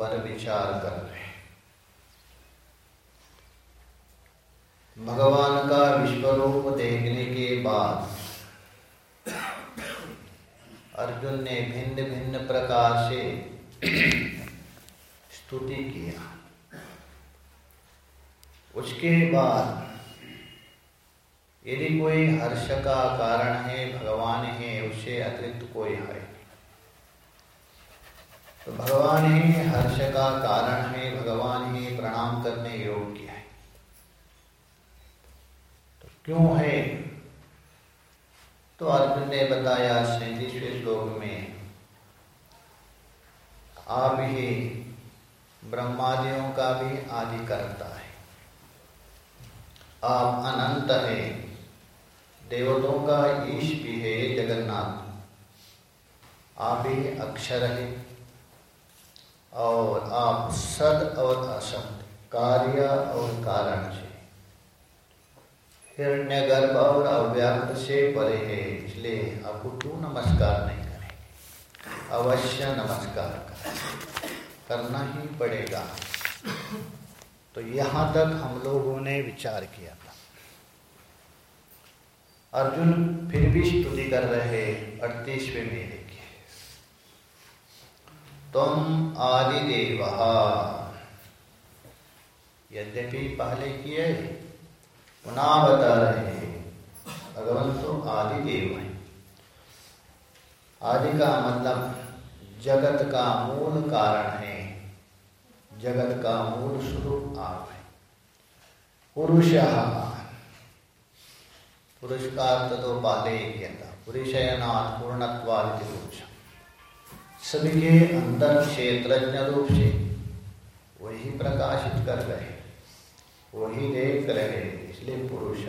ऊपर विचार कर रहे हैं। भगवान का विश्वरूप देखने के बाद अर्जुन ने भिन्न भिन्न प्रकार से स्तुति किया। उसके बाद यदि कोई हर्ष का कारण है, भगवान है उससे अतिरिक्त कोई है। तो भगवान ही हर्ष का कारण है, भगवान ही प्रणाम करने योग्य है। तो क्यों है? तो अर्जुन ने बताया सैंतीसवें श्लोक में, आप ही ब्रह्मादियों का भी आदि करता है। आप अनंत है, देवतों का ईश भी है, जगन्नाथ। आप ही अक्षर है। और आप सद और असत कार्य और कारण से। हिरण्य गर्भ और अव्याकृत से परे है, इसलिए आपको क्यों नमस्कार नहीं करेंगे अवश्य नमस्कार करें। करना ही पड़ेगा। तो यहाँ तक हम लोगों ने विचार किया था। अर्जुन फिर भी स्तुति कर रहे अड़तीसवें मेरे तुम आदिदेव। यद्यपि पहले किए, पुनः बता रहे हैं भगवान तो आदिदेव है। आदि का मतलब जगत का मूल कारण है। जगत का मूल स्वरूप आप है। पुरुष पुरुष का अर्थ तो पहले ही किया था। पुरुषयनाथ पूर्णत्वादि पुरुष सभी के अंदर क्षेत्रज्ञ रूप से वही प्रकाशित कर रहे वही देख रहे इसलिए पुरुष।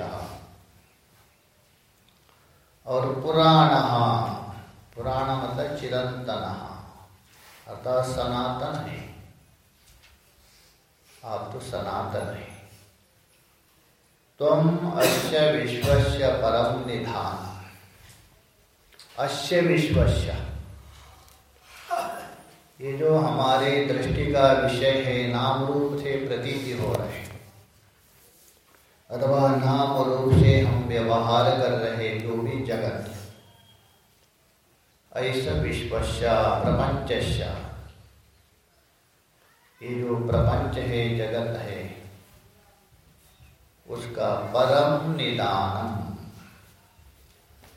और पुराण पुराण मतलब चिरंतन अर्थात सनातन है। आप तो सनातन है। तुम अश्य विश्वस्य परम निधान। अश्य विश्वस्य। ये जो हमारे दृष्टि का विषय है नाम रूप से प्रतीति हो रहे हैं। अथवा नाम रूप से हम व्यवहार कर रहे जो भी जगत ऐसा विश्वस्य, प्रपंचस्य। ये जो प्रपंच है, जगत है, उसका परम निदान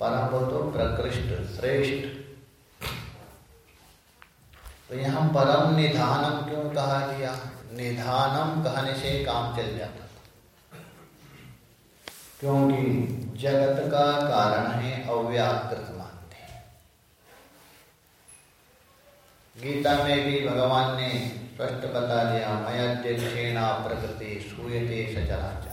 परम तो प्रकृष्ट, श्रेष्ठ। तो यहाँ परम निधानम क्यों कहा गया निधानम कहने से काम चल जाता था। क्योंकि जगत का कारण है अव्याकृत मानते गीता में भी भगवान ने स्पष्ट बता दिया मयध्यक्षेणा प्रकृति सूयते सचराचर।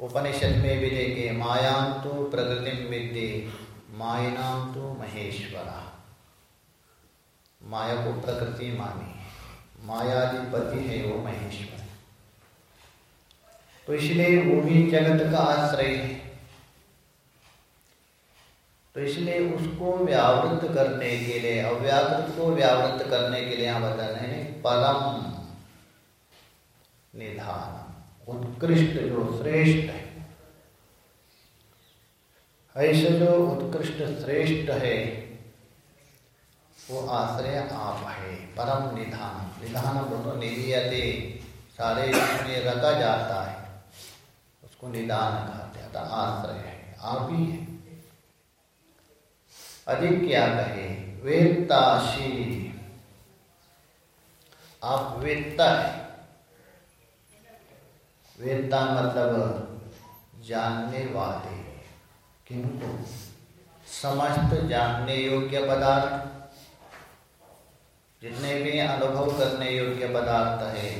उपनिषद में भी देखे मायां तो प्रकृति विद्ये मायनाम तो महेश्वरा। माया को प्रकृति मानी मायाधिपति है वो महेश्वर। तो इसलिए वो भी जगत का आश्रय है। तो इसलिए उसको व्यावृत करने के लिए, अव्याकृत को व्यावृत करने के लिए यहाँ बता रहे हैं परम निधान उत्कृष्ट जो श्रेष्ठ है। ऐसे जो उत्कृष्ट श्रेष्ठ है वो आश्रय आप है परम निधान। निधान बोलो, निधियते। सारे इसमें रखा जाता है। उसको निदान कहा जाता आश्रय है। आप ही है। अधिक क्या कहे? वेत्ताशी। आप वेत्ता है। वेत्ता मतलब जानने वाले। किंतु समस्त जानने योग्य पदार्थ। जितने भी अनुभव करने योग्य पदार्थ है,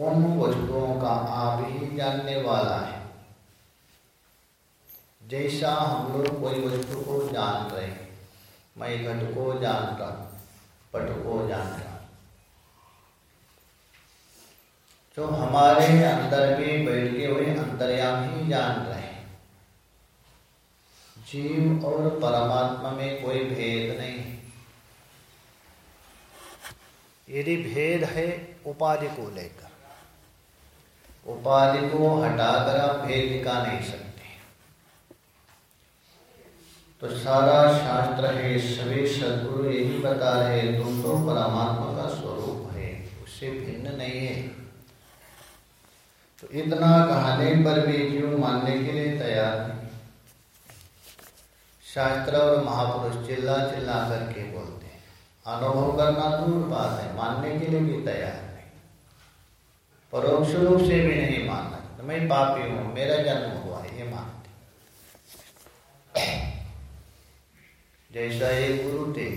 उन वस्तुओं का आप ही जानने वाला है। जैसा हम लोग कोई वस्तु को जान रहे मैं घट को जानता पट को जानता जो हमारे अंदर में बैठे हुए अंतर्याम ही जान रहे जीव और परमात्मा में कोई भेद नहीं है यदि भेद है, उपाधि को लेकर। उपाधि को हटाकर आप भेद दिखा नहीं सकते। तो सारा शास्त्र है, सभी सदगुरु यही बता रहे तुम तो परमात्मा का स्वरूप है, उससे भिन्न नहीं है। तो इतना कहने पर भी क्यों मानने के लिए तैयार शास्त्र और महापुरुष चिल्ला चिल्ला करके बोलते अनुभव करना दूर बात है। मानने के लिए भी तैयार नहीं। परोक्ष रूप से भी नहीं मानना। तो मैं पापी हूँ, मेरा जन्म हुआ है, ये मानते जैसा ये गुरु थे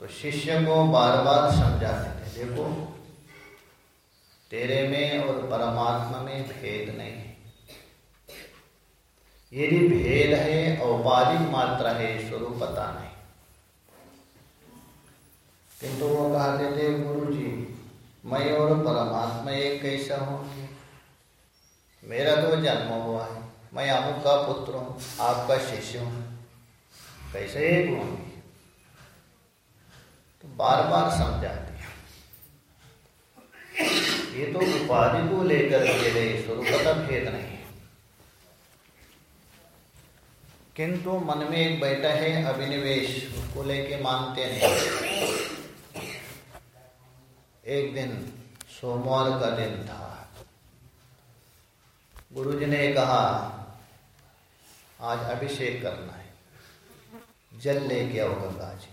तो शिष्य को बार बार समझाते थे, देखो, तेरे में और परमात्मा में भेद नहीं यदि भेद है, औपाधिक मात्रा है, स्वरूप पता नहीं। किंतु वो कहते थे गुरु जी मैं और परमात्मा एक कैसा होंगे मेरा तो जन्म हुआ है, मैं अमुक का पुत्र हूँ, आपका शिष्य हूँ। कैसे एक होंगे तो बार बार समझाते ये तो उपाधि को लेकर के गए स्वरूपता भेद नहीं किंतु मन में एक बैठा है अभिनिवेश, उसको लेके मानते नहीं। एक दिन सोमवार का दिन था। गुरुजी ने कहा, आज अभिषेक करना है। जल लेके आओ गंगा जी।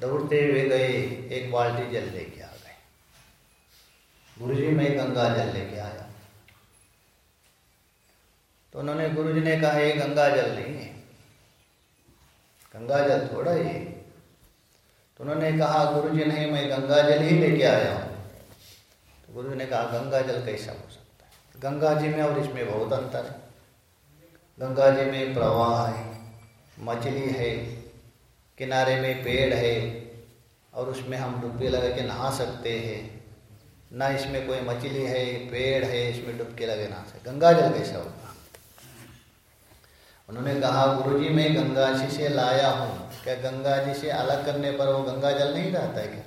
दौड़ते हुए गए, एक बाल्टी जल लेके आ गए। गुरु जी मैं गंगा जल लेके आया। तो उन्होंने गुरु जी ने कहा, ये गंगा जल नहीं है। गंगा जल थोड़ा ही। तो उन्होंने कहा गुरु जी नहीं, मैं गंगा जल ही लेके आया हूँ। तो गुरु जी ने कहा, गंगा जल कैसा हो सकता है? गंगा जी में और इसमें बहुत अंतर है। गंगा जी में प्रवाह है, मछली है, किनारे में पेड़ है, और उसमें हम डुबकी लगा के नहा सकते हैं। ना इसमें कोई मछली है, पेड़ है, इसमें डुबके लगे नहा सकते गंगा जल कैसा होगा? उन्होंने कहा गुरु जी मैं गंगा जी से लाया हूँ। क्या गंगा जी से अलग करने पर वो गंगा जल नहीं रहता है क्या?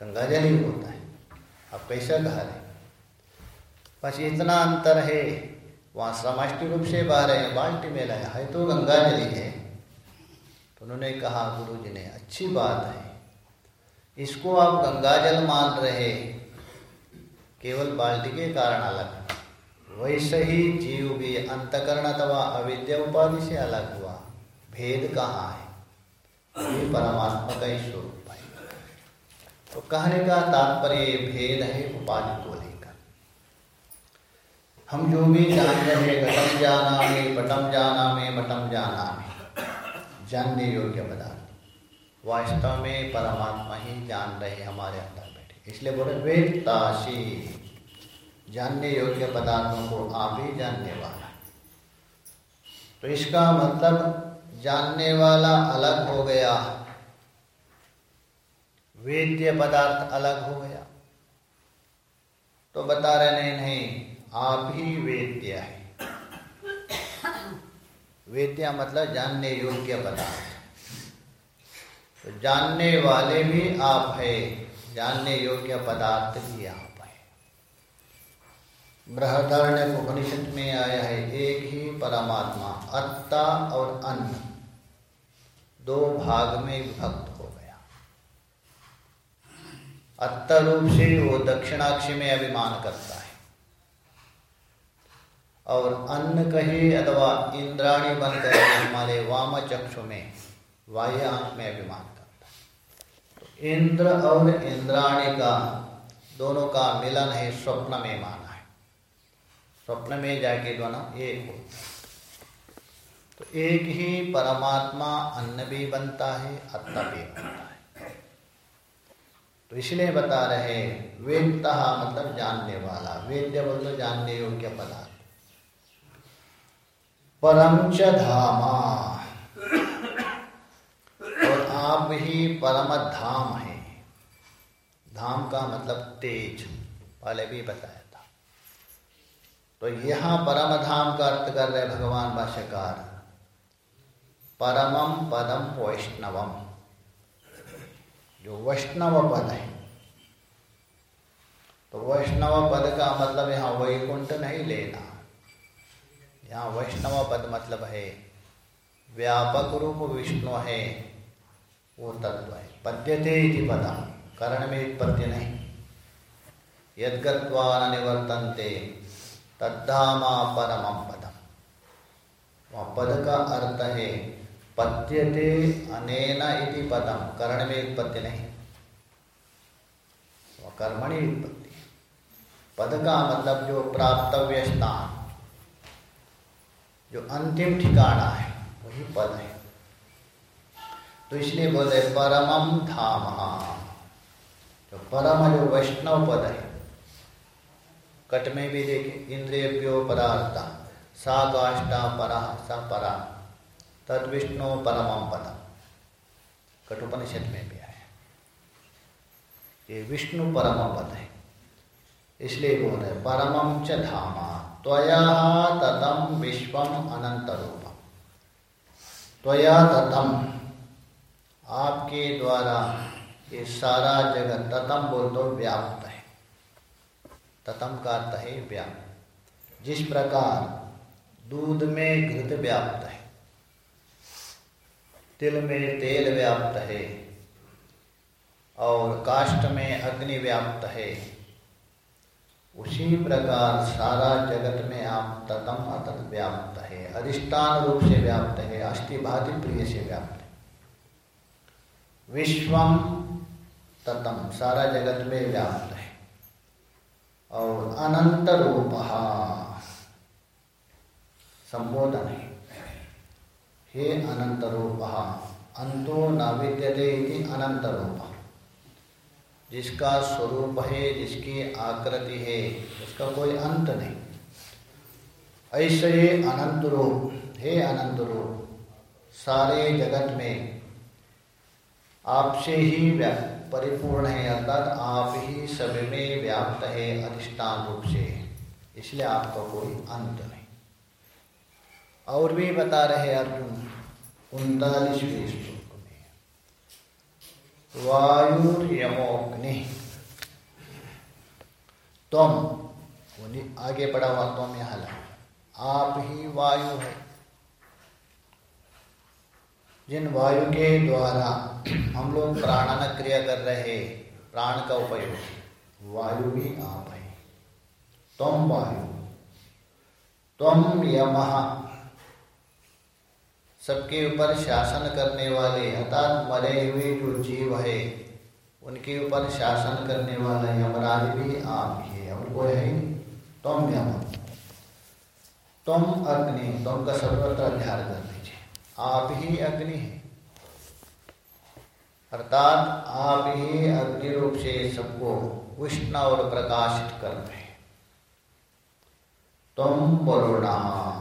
गंगा जल ही होता है। आप कैसा कहा रहे? बस इतना अंतर है। वहाँ समष्टि रूप से बह रहे हैं, बाल्टी में लाया है तो गंगा जल ही। है तो उन्होंने कहा, गुरु जी ने, अच्छी बात है। इसको आप गंगा जल मान रहे। केवल बाल्टी के कारण अलग। वैसे ही जीव भी अंतकरण अथवा अविद्या उपाधि से अलग हुआ। भेद कहाँ है? ये परमात्मा का ही स्वरूप है। तो कहने का तात्पर्य भेद है उपाधि को लेकर। हम जो भी जान रहे घटम जाना में, पटम जाना में, मटम जाना में, जानने योग्य पदार्थ। वास्तव में परमात्मा ही जान रहे हमारे अंदर बैठे। इसलिए बोले वेदताशी जानने योग्य पदार्थों को आप ही जानने वाला तो इसका मतलब जानने वाला अलग हो गया। वेद्य पदार्थ अलग हो गया। तो बता रहे नहीं नहीं, आप ही वेद्य है। वेद्या मतलब जानने योग्य पदार्थ। तो जानने वाले भी आप है, जानने योग्य पदार्थ भी आप है। बृहदारण्य उपनिषद में आया है, एक ही परमात्मा, अत्ता और अन्न। दो भाग में विभक्त हो गया। अत्ता रूप से वो दक्षिणाक्षी में अभिमान करता है। और अन्न कहे अथवा इंद्राणी बन बनकर हमारे वाम चक्षु में वाह्य में अभिमान करता तो इंद्र और इंद्राणी का दोनों का मिलन है स्वप्न में माना है। स्वप्न में जाके दोनों एक होता तो एक ही परमात्मा अन्न भी बनता है अत्ता भी बनता है। तो इसलिए बता रहे वेदता मतलब जानने वाला, वेद्य बोलो जानने योग्य पदार्थ। परम च धामा। और आप ही परम धाम है। धाम का मतलब तेज, पहले भी बताया था। तो यहाँ परम धाम का अर्थ कर रहे भगवान भाष्यकार। परमम पदम वैष्णवम जो वैष्णव पद है। तो वैष्णव पद का मतलब यहाँ वैकुंठ नहीं लेना। यहाँ वैष्णव पद मतलब है, व्यापक रूप विष्णु है, वो तत्व है। पद्यते पदम करण में उत्पत्ति नहीं। यदगत्वा निवर्तनते, तद्धामा परम पदम वह पद का अर्थ है पद्यते अनेन इति पदम करण में उत्पत्ति नहीं। कर्मणि उत्पत्ति। पद का मतलब जो प्राप्तव्य स्थान, जो अंतिम ठिकाना है, वही पद है। तो इसलिए बोले परमम धाम। तो परम जो वैष्णव पद है, कट में भी देखे इंद्रियो परार्था सा काष्टा परा सा परा तद विष्णु परम पदम। कटुपनिषद में भी आया। ये विष्णु परम पद है। इसलिए बोल रहे परमम च धामा, त्वया ततम विश्वम अनंत रूपम त्वया ततम आपके द्वारा ये सारा जगत ततम बोल दो व्याप्त है। ततम का अर्थ है व्याप्त। जिस प्रकार दूध में घृत व्याप्त है तिल में तेल व्याप्त है, और काष्ट में अग्नि व्याप्त है। उसी प्रकार सारा जगत में आप ततम अतत व्याप्त है, अधिष्ठान रूप से व्याप्त है, अष्टिभाति प्रिय से व्याप्त है। विश्वम ततम सारा जगत में व्याप्त है, और अनंत रूप संबोधन है। हे अनंत रूप अंतो न विद्यते अनंत रूप जिसका स्वरूप है, जिसकी आकृति है, उसका कोई अंत नहीं। ऐसे ही अनंत रूप हे अनंत रूप सारे जगत में आपसे ही परिपूर्ण है, अर्थात आप ही सब में व्याप्त है, अधिष्ठान रूप से। इसलिए आपका कोई अंत नहीं। और भी बता रहे अर्जुन उनतालीसवें श्लोक में वायुर्यमोग्नि। तुम आगे पड़ा हुआ तुम यहाँ आप ही वायु है। जिन वायु के द्वारा हम लोग प्राणन क्रिया कर रहे, प्राण का उपयोग, वायु भी आप है। तुम वायु। तुम यम। सबके ऊपर शासन करने वाले अर्थात मरे हुए जो जीव है, उनके ऊपर शासन करने वाला यमराज भी आप ही है। कोई है तुम यम। तुम अग्नि, तुम का सर्वत्र ध्यान कर लीजिए। आप ही अग्नि हैं। अर्थात आप ही अग्नि रूप से सबको उष्ण और प्रकाशित कर रहे तुम वरुणा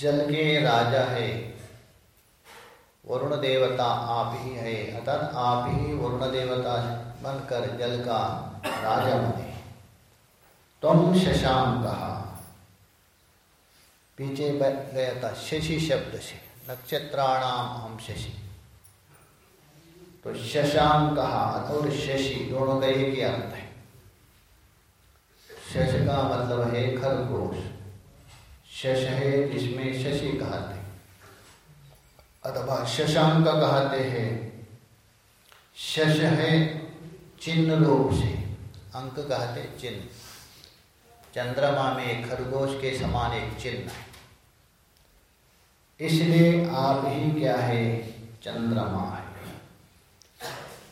जल के राजा है। वरुण देवता आप ही है। अर्थात आप ही वरुण देवता बनकर जल का राजा बने। तुम शशांक कहा। पीछे गया था शशि शब्द से। नक्षत्राणाम हम शशि। तो शशांक कहा और शशि, दोनों का एक ही अर्थ है। शश का मतलब है खरगोश। शश है जिसमें शशि कहते अथवा शशांक कहते हैं। शश है चिन्ह रूप से, अंक कहते चिन्ह। चंद्रमा में खरगोश के समान एक चिन्ह इसलिए आप ही क्या है? चंद्रमा है।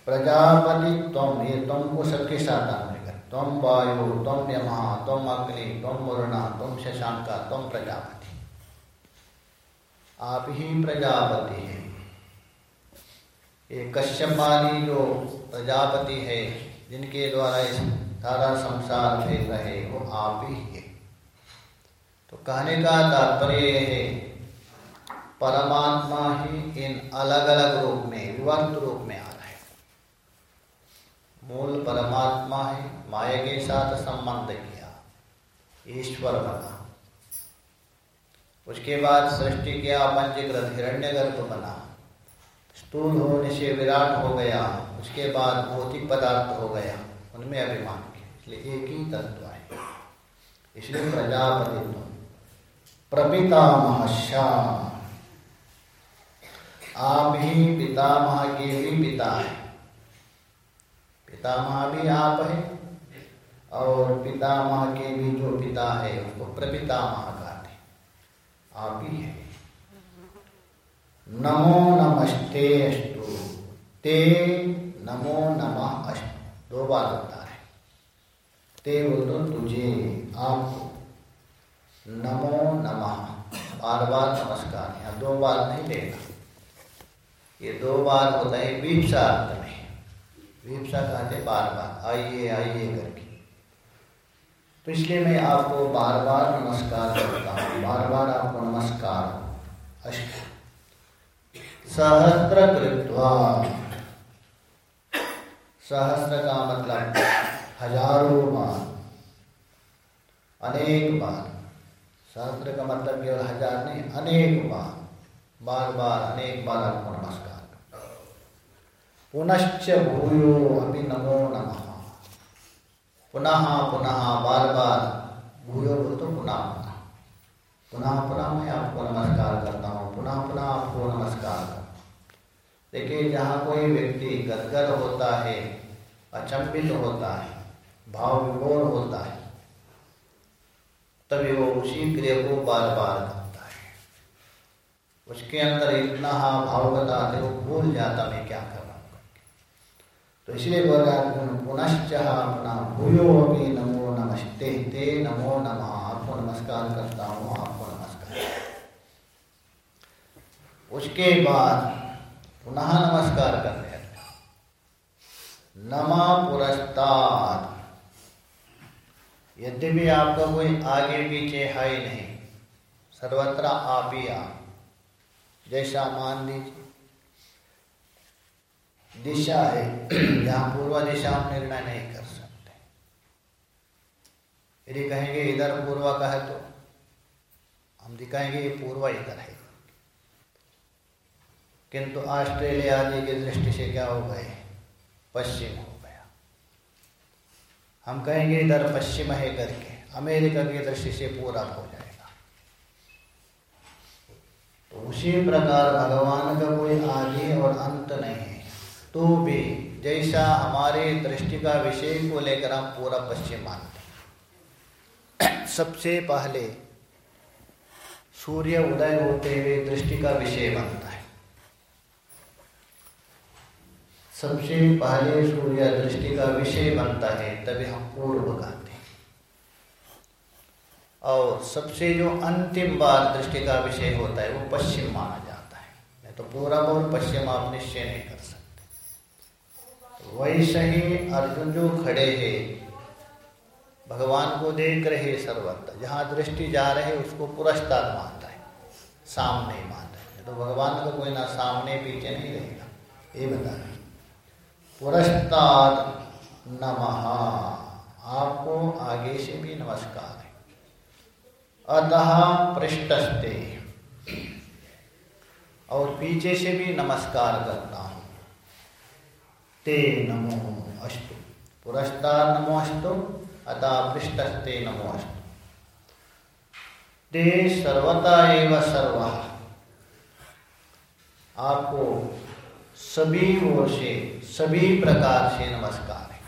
प्रजापति तुम ये तुम को सबके साथ आने तुम वायु तुम यमा तुम अग्नि तुम मुरणा तुम शशांका तुम प्रजापति। आप ही प्रजापति हैं। ये कश्यप वाली जो प्रजापति है, जिनके द्वारा इस सारा संसार फेल रहे, वो आप ही है। तो कहने का तात्पर्य है, परमात्मा ही इन अलग अलग रूप में विवर्त रूप में मूल परमात्मा है, माया के साथ संबंध किया। ईश्वर बना। उसके बाद सृष्टि किया पंचकृत हिरण्य गर्भ बना। स्थूल होने से विराट हो गया, उसके बाद भौतिक पदार्थ हो गया। उनमें अभिमान किया, इसलिए एक ही तत्व है। इसलिए प्रजापति तुम प्रपितामह आप ही पितामह के भी पिता है। पितामह भी आप है और पितामह के भी जो पिता है, उसको प्रपितामह कहते आप ही है। नमो नमस्ते अस्तु। ते नमो नमः अस्तु। दो बार होता है। ते बोल दो तुझे, आपको। नमो नमः। बार बार नमस्कार। यहाँ दो बार नहीं लेना। ये दो बार होता है वीपसा अर्थ में। वीपसा कहते बार बार आइए आइए करके। तो इसलिए मैं आपको बार बार नमस्कार करता हूँ। बार बार आपको नमस्कार। सहस्त्र कृत्वा। सहस्त्र का मतलब हज़ारों बार। अनेक बार। सहस्त्र का मतलब केवल हज़ार नहीं, अनेक बार। बार बार अनेक बार आपको नमस्कार। पुनश्च भूयो अभी नमो नम। पुनः पुनः बार बार भूयो तो पुनः पुनः। पुनः पुनः मैं आपको नमस्कार करता हूँ। पुनः पुनः आपको नमस्कार करता हूँ। देखिए, जहाँ कोई व्यक्ति गदगद होता है अचंबित होता है, भाव विभोर होता है, तभी वो उसी क्रिया को बार बार करता है। उसके अंदर इतना भाव बताते वो भूल जाता मैं क्या कर? तो इसलिए बोल पुनश्च अपना भूयो अभी नमो नमस्ते ते नमो नमः, आपको नमस्कार करता हूँ, आपको नमस्कार। उसके बाद पुनः नमस्कार करने नमा पुरस्ताद यद्यपि आपका कोई आगे पीछे है ही नहीं, सर्वत्र आप ही आप जैसा मान लीजिए दिशा है। जहाँ पूर्व दिशा हम निर्णय नहीं कर सकते। यदि कहेंगे इधर पूर्व का है तो हम दिखाएँगे ये पूर्व इधर है। किंतु ऑस्ट्रेलिया आदि की दृष्टि से क्या हो गए पश्चिम हो गया। हम कहेंगे इधर पश्चिम है करके, अमेरिका की दृष्टि से पूरा हो जाएगा। तो उसी प्रकार भगवान का कोई आदि और अंत नहीं है। तो भी जैसा हमारे दृष्टि का विषय को लेकर हम पूरा पश्चिम मानते सबसे पहले सूर्य उदय होते हुए दृष्टि का विषय बनता है। सबसे पहले सूर्य दृष्टि का विषय बनता है, तभी हम पूर्व गाते हैं। और सबसे जो अंतिम बार दृष्टि का विषय होता है, वो पश्चिम माना जाता है। नहीं तो पूरा और पश्चिम आप निश्चय नहीं कर सकते। वैसे ही अर्जुन जो खड़े हैं, भगवान को देख रहे सर्वत्र, जहाँ दृष्टि जा रहे, उसको पुरस्कार मानता है, सामने मानता है। तो भगवान का कोई ना सामने पीछे नहीं रहेगा, ये बता रहे पुरस्ताद नमः। आपको आगे से भी नमस्कार है। अतः पृष्ठस्ते। और पीछे से भी नमस्कार करता ते नमो अस्तु। पुरस्ताद नमो अस्तु, अतः पृष्ठस्ते नमो अस्तु। ते सर्वता एव सर्व। आपको सभी ओर से सभी प्रकार से नमस्कार है।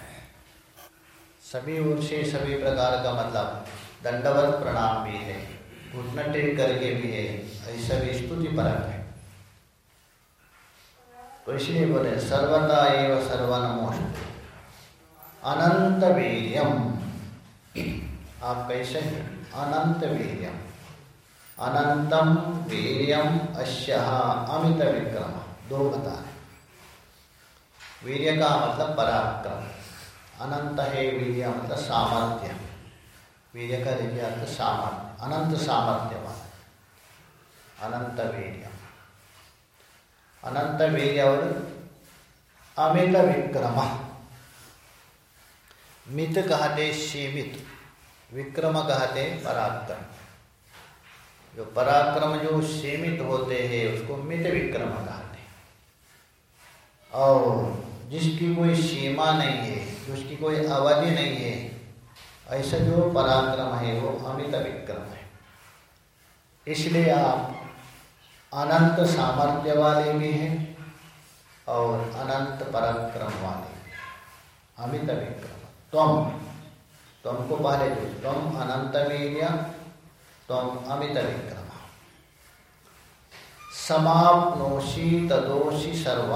सभी ओर से सभी प्रकार का मतलब दंडवत प्रणाम भी है घुटना टेक करके भी है, ऐसा भी स्तुति परक है। तो इसलिए बोले सर्वता एवं सर्वनमोस्ट अनंत वीर्यम आप कैसे अनंत वीर्यम अनंतम वीर्यम अश्य अमित विक्रम दो बता रहे वीर्य का मतलब पराक्रम। अनंत है वीर्य मतलब सामर्थ्य। वीर्य का देखिए अर्थ सामर्थ्य। अनंत सामर्थ्यवान। अनंत वीर्य अनंत और अमित विक्रम। मित कहते सीमित, विक्रम कहते पराक्रम। जो पराक्रम जो सीमित होते हैं, उसको मित विक्रम कहते और जिसकी कोई सीमा नहीं है, जिसकी कोई अवधि नहीं है, ऐसा जो पराक्रम है, वो अमित विक्रम है। इसलिए आप अनंत सामर्थ्य वाले भी हैं और अनंत पराक्रम वाले अमित विक्रम तुम तुमको पहले जो तुम अनंत वीर्य तुम अमित विक्रम समाप्नोषि तदोषि सर्व।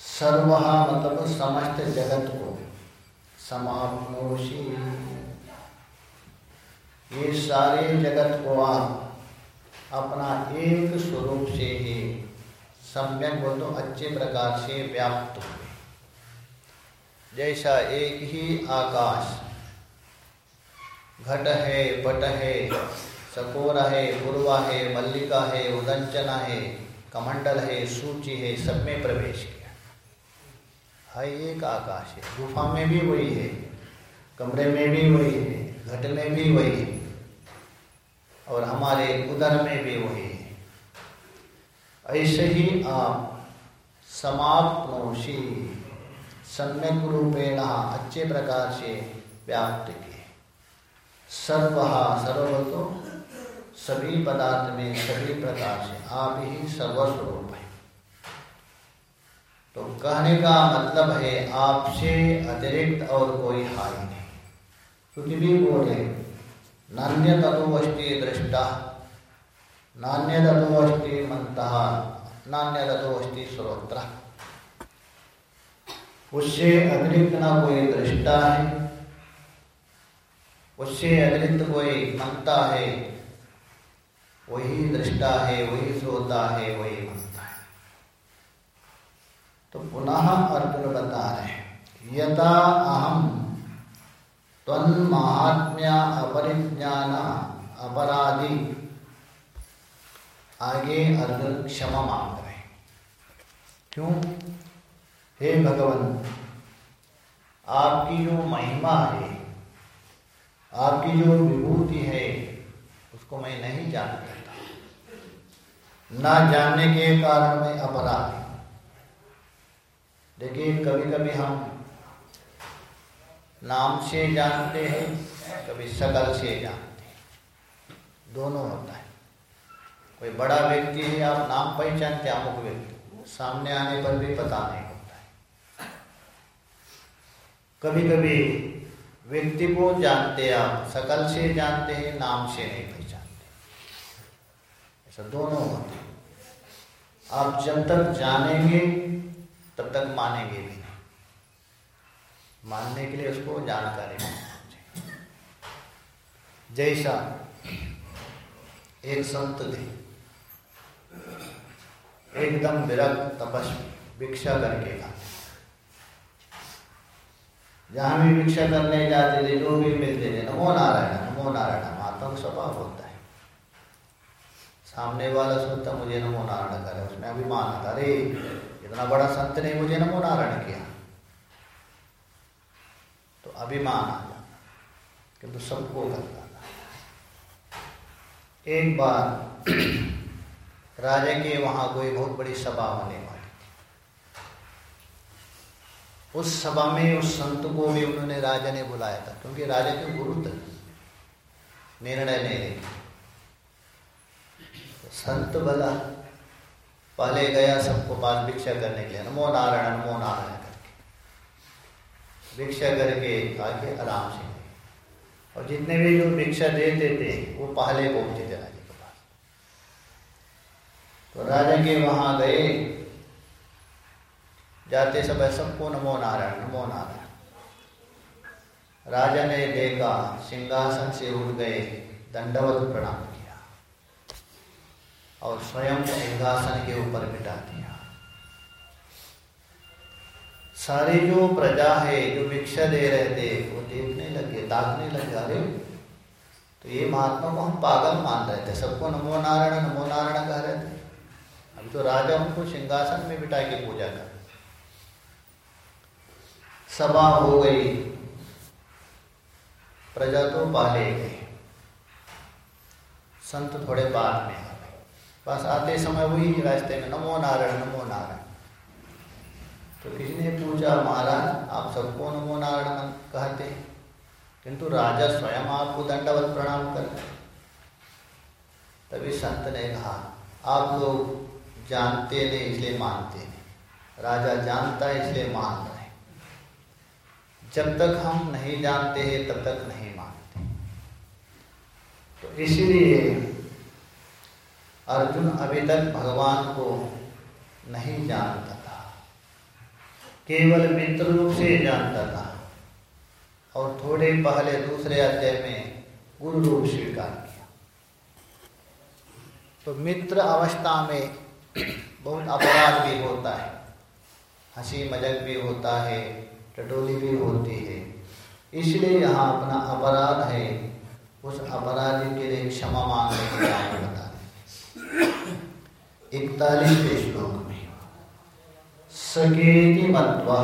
सर्व मतलब समस्त जगत को समाप्नोषि। ये सारे जगत को आप अपना एक स्वरूप से ही सम्यक हो तो अच्छे प्रकार से व्याप्त हुए। जैसा एक ही आकाश, घट है, पट है, सकोरा है, पूर्वा है, मल्लिका है, उदंचना है, कमंडल है, सूची है, सब में प्रवेश किया। है एक आकाश है। गुफा में भी वही है, कमरे में भी वही है, घट में भी वही है। और हमारे उदर में भी वही है। ऐसे ही आप समाप्नोषी सम्यक रूपेण अच्छे प्रकार से व्याप्त किए। सर्व सर्व तो सभी पदार्थ में सभी प्रकार से आप ही सर्वस्वरूप है। तो कहने का मतलब है, आपसे अतिरिक्त और कोई हानि नहीं। क्योंकि भी बोले नान्य तत्वष्टि दृष्टा। नान्य तत्वष्टि मंत नान्य तत्वष्टि श्रोत्र उससे अतिरिक्त ना कोई दृष्टा है। उससे अतिरिक्त कोई मनता है। वही दृष्टा है, वही श्रोता है, वही मनता है। तो पुनः अर्जुन बता रहे यथा अहम तन्मात्म्य अपरिज्ञान अपराधी। आगे अर्जुन क्षमा मांग रहे क्यों? हे भगवान, आपकी जो महिमा है, आपकी जो विभूति है, उसको मैं नहीं जान जानता ना जानने के कारण मैं अपराध। देखिए कभी कभी हम नाम से जानते हैं, कभी सकल से जानते हैं। दोनों होता है। कोई बड़ा व्यक्ति है, आप नाम पहचानते अमुक व्यक्ति। सामने आने पर भी पता नहीं होता है। कभी कभी व्यक्ति को जानते आप, सकल से जानते हैं, नाम से नहीं पहचानते। ऐसा दोनों होते हैं। आप जब तक जानेंगे, तब तक मानेंगे भी मानने के लिए उसको जानकारी जैसा एक संत थे, एकदम विरक्त तपस्वी, भिक्षा करके खाते। जहाँ भी भिक्षा करने जाते थे, जो भी मिलते थे, नमो नारायण नमो नारायण आत्मा स्वभाव होता है। सामने वाला सोचता, मुझे नमो नारायण करे। उसमें अभिमान आता अरे, इतना बड़ा संत ने मुझे नमो नारायण किया। अभिमान आ जाता किंतु तो सबको करता था। एक बार राजा के वहाँ कोई बहुत बड़ी सभा होने वाली थी। उस सभा में उस संत को भी उन्होंने राजा ने बुलाया था, क्योंकि राजा के गुरु थे, निर्णय लेने तो संत भला पहले गया सबको पास भिक्षा करने के लिए। नमो नारायण नमो नारायण। भिक्षा करके आके आराम से। और जितने भी जो भिक्षा देते थे वो पहले पहुँचे थे राजा के पास तो राजा के वहाँ गए। जाते समय सबको नमो नारायण नमो नारायण राजा ने देखा, सिंहासन से उठ गए, दंडवत प्रणाम किया। और स्वयं सिंहासन के ऊपर बिठा दिया। सारी जो प्रजा है, जो भिक्षा दे रहे थे, वो देखने लगे ताकने लगे अरे तो ये महात्मा को हम पागल मान रहे थे। सबको नमो नारायण नमो नारायण कह रहे थे। अब तो राजा उनको सिंहासन में बिठा के पूजा कर सभा हो गई। प्रजा तो पहले गई। संत थोड़े बाद में आ गए। बस आते समय वही रास्ते में, नमो नारायण नमो नारायण। तो किसी ने पूछा महाराज, आप सबको नमो नारायण कहते किंतु राजा स्वयं आपको दंडवत प्रणाम कर तभी संत ने कहा, आप लोग जानते नहीं, इसलिए मानते नहीं। राजा जानता है, इसलिए मान रहे जब तक हम नहीं जानते हैं, तब तक नहीं मानते। तो इसलिए अर्जुन अभी तक भगवान को नहीं जानता। केवल मित्र रूप से जानता था और थोड़े पहले दूसरे अध्याय में गुरु रूप स्वीकार किया। तो मित्र अवस्था में बहुत अपराध भी होता है, हँसी मज़ाक भी होता है, टटोली भी होती है। इसलिए यहाँ अपना अपराध है, उस अपराधी के लिए क्षमा मांगने के बता इकतालीसवें श्लोक सकेति मत्वा।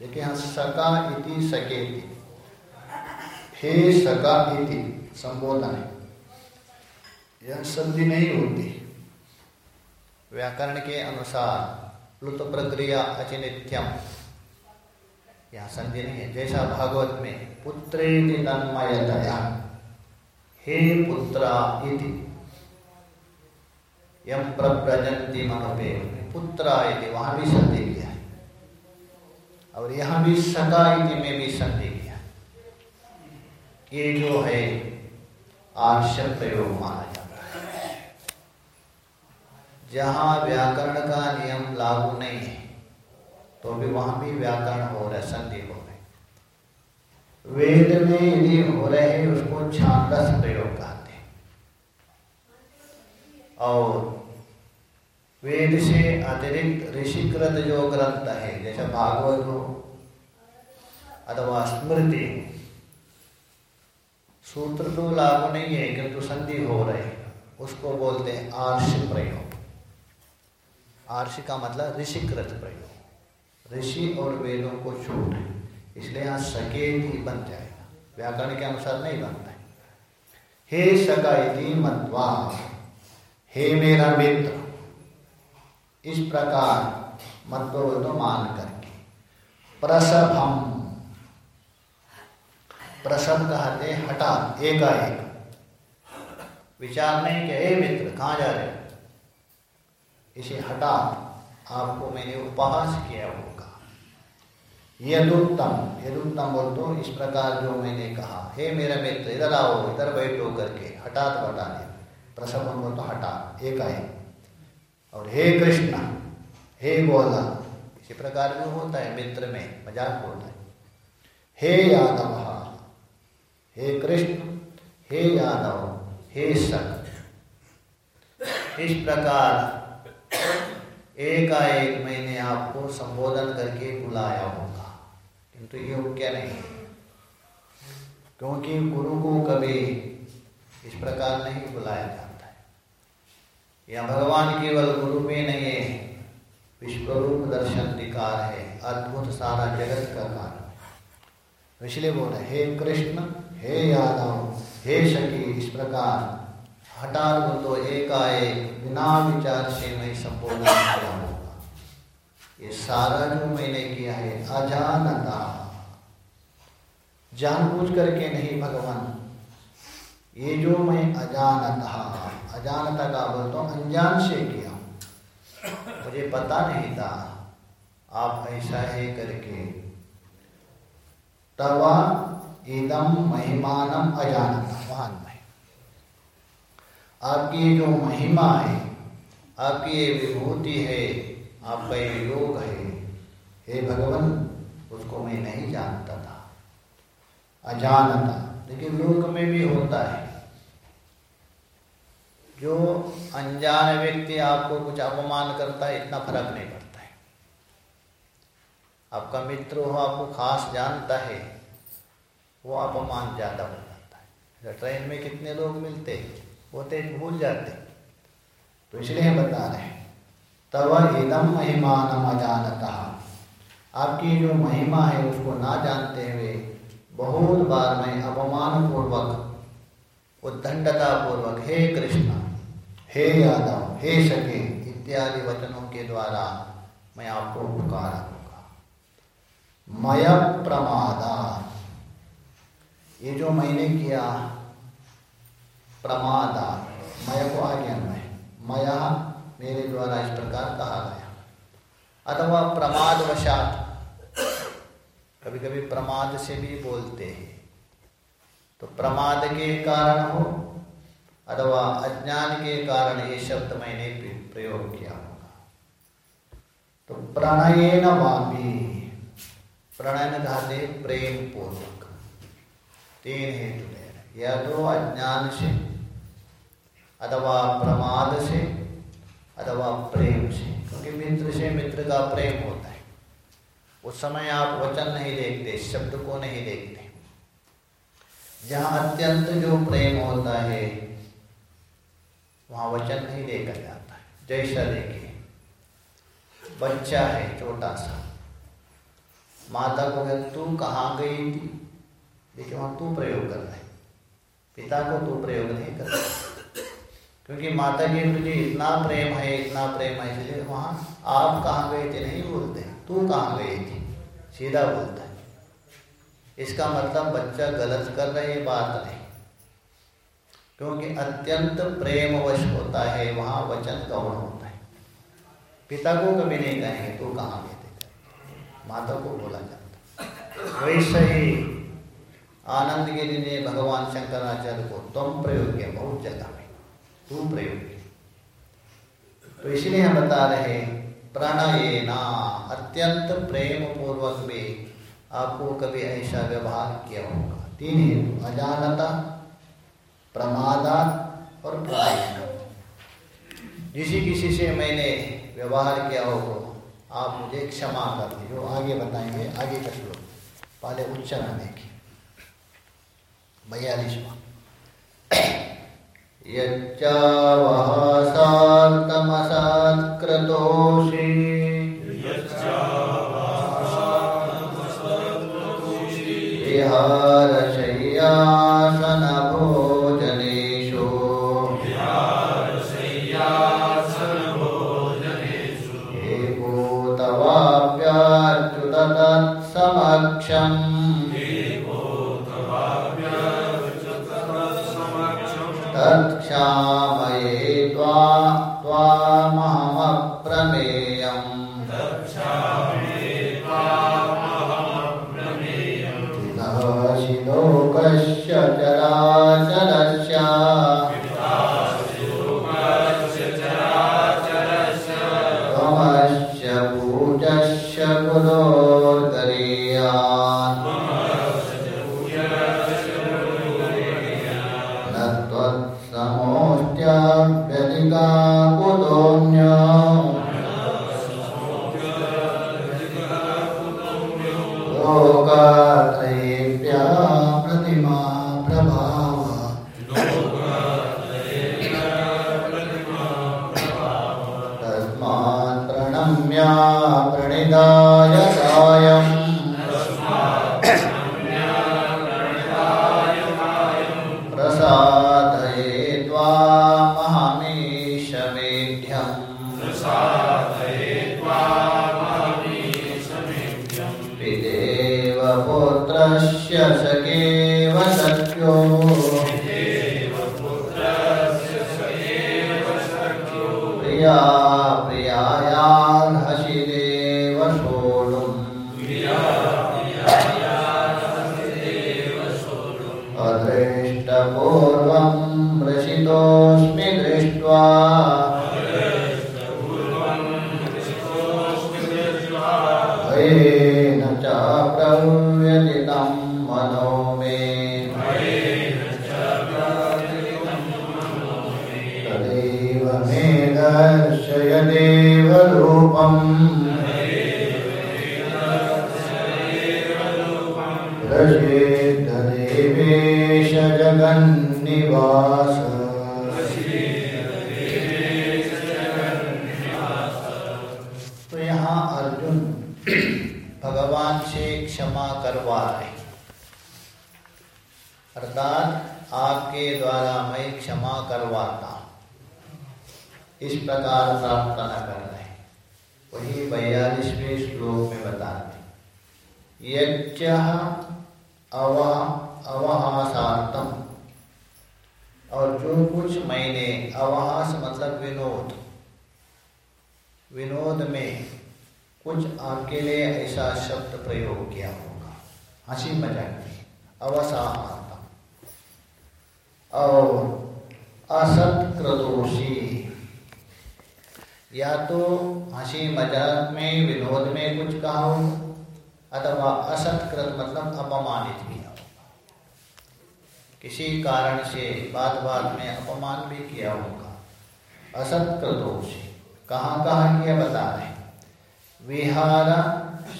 देखिए यहाँ सका इति सकेति। हे सका इति, संबोधन है। यह संधि नहीं होती। व्याकरण के अनुसार प्लुत प्रक्रिया अचिनित्यम। यह संधि नहीं है। जैसा भागवत में पुत्रे तन्मयतया, हे पुत्रा इति, यम प्रव्रजंती मनोपे पुत्रा इति वहाँ भी संधि है। और यहाँ भी सका इति में भी संधि किया ये जो है आर्ष प्रयोग माना जाता है। जहाँ व्याकरण का नियम लागू नहीं है तो भी वहाँ भी व्याकरण हो रहा है संधि हो रहे वेद में यदि हो रहे हैं, उसको छांदस प्रयोग कहते हैं। और वेद से अतिरिक्त ऋषिकृत जो ग्रंथ है, जैसे भागवत हो अथवा स्मृति सूत्र तो लागू नहीं है, किंतु संधि हो रहे उसको बोलते हैं आर्ष प्रयोग। आर्ष का मतलब ऋषिकृत प्रयोग। ऋषि और वेदों को छूट है, इसलिए यहाँ सकेत ही बन जाएगा। व्याकरण के अनुसार नहीं बनता है। हे सका मत्वा, हे मेरा मित्र। इस प्रकार मत्व तो मान करके। प्रसभम। प्रसव कहते हटा, एकाएक। विचार नहीं कि हे मित्र, कहाँ जा रहे इसे हटा, आपको मैंने उपहास किया होगा। यदुत्तम यदुत्तम बोल तो इस प्रकार जो मैंने कहा, हे मेरा मित्र, इधर आओ, इधर बैठो करके हटात बटा दे। प्रसव बोल तो हटा, एकाएक। और हे कृष्ण, हे बोला इसी प्रकार में होता है, मित्र में, मज़ाक होता है। हे यादव, हे कृष्ण, हे यादव, हे सक इस प्रकार एकाएक मैंने आपको संबोधन करके बुलाया होगा। किंतु योग्य नहीं क्योंकि गुरु को कभी इस प्रकार नहीं बुलाया है या भगवान केवल गुरु में नहीं है, विश्वरूप दर्शन दिकार है, अद्भुत सारा जगत का कारण इसलिए बोल रहे हे कृष्ण, हे यादव, हे शकी इस प्रकार हटा वो तो एकाएक बिना विचार से मैं संबोधन किया होगा ये सारा जो मैंने किया है, अजानता। जानबूझ करके नहीं, भगवान, ये जो मैं अजानता अजानता का बोलता हूँ अनजान से किया मुझे पता नहीं था। आप ऐसा है करके। तवा इदम महिमानम अजानता। महान आपकी जो महिमा है, आपकी ये विभूति है आपका ये योग है, हे भगवान, उसको मैं नहीं जानता था। अजानता। लेकिन लोक में भी होता है। जो अनजान व्यक्ति आपको कुछ अपमान करता है, इतना फ़र्क नहीं पड़ता है। आपका मित्र हो, आपको खास जानता है, वो अपमान ज़्यादा हो जाता है। ट्रेन में कितने लोग मिलते वो तेज तो भूल जाते तो इसलिए बता रहे तब इदम महिमा महिमान अजानता। आपकी जो महिमा है, उसको ना जानते हुए बहुत बार मैं अपमान पूर्वक उद्दंडता पूर्वक हे कृष्ण हे यादव हे सके इत्यादि वचनों के द्वारा मैं आपको पुकारा दूँगा मय प्रमादा। ये जो मैंने किया, प्रमादा, मय को आ गया मैं मया मेरे द्वारा इस प्रकार कहा गया। अथवा प्रमाद वशात कभी कभी प्रमाद से भी बोलते हैं। तो प्रमाद के कारण हो अथवा अज्ञान के कारण ये शब्द मैंने प्रयोग किया होगा। तो प्रणयन वापी, प्रणयन धाते प्रेम पूर्वक तीन हेतु या तो अज्ञान से, अथवा प्रमाद से, अथवा प्रेम से। क्योंकि मित्र से मित्र का प्रेम होता है। उस समय आप वचन नहीं देखते, शब्द को नहीं देखते। जहाँ अत्यंत जो प्रेम होता है वहाँ वचन नहीं देखा जाता है। जैसा देखिए बच्चा है छोटा सा। माता को कह तू कहाँ गई थी? देखिए, वहाँ तू प्रयोग कर रहे पिता को तू प्रयोग नहीं कर रहे क्योंकि माता जी प्रति इतना प्रेम है, इतना प्रेम है, इसलिए वहाँ, आप कहाँ गए थे? नहीं बोलते। तू कहाँ गई थी? सीधा बोलता है। इसका मतलब बच्चा गलत कर रहे बात नहीं। क्योंकि अत्यंत प्रेमवश होता है, वहाँ वचन गौण होता है? पिता को कभी नहीं कहेंगे, तू कहाँ थे? माता को बोला जाता वैसे ही आनंद के लिए भगवान शंकराचार्य को, तुम प्रयोग किया बहुत जगह में। तू प्रयोग तो इसलिए हम बता रहे प्रणयेना, अत्यंत प्रेम पूर्वक भी आपको कभी ऐसा व्यवहार किया होगा। तीन अजानता प्रमादा और प्रायण जिसी किसी से मैंने व्यवहार किया हो आप मुझे क्षमा कर दीजिए। आगे बताएँगे आगे का श्लोक। पहले उच्चारण देखिए। बयालीसवा। यच्चावः सार्तमसात्क्रतोषि तत्समक्षम् ष्टपूर्वं रसितोऽस्मि दृष्ट्वा। अर्थात आपके द्वारा मैं क्षमा करवाता इस प्रकार प्रार्थना कर रहे वही बयालीसवें श्लोक में बताते यज्ञ अवहासार्थम। और जो कुछ मैंने अवहास मतलब विनोद विनोद में कुछ आपके लिए ऐसा शब्द प्रयोग किया होगा। हँसी मज़ाक में और असत्कृदोषी या तो हँसी मज़ाक में, विनोद में कुछ कहा हो अथवा असत्कृत मतलब अपमानित किया होगा किसी कारण से बात बात में अपमान भी किया होगा। असत असत्कृदोषी कहाँ कहाँ किया बता रहे विहार,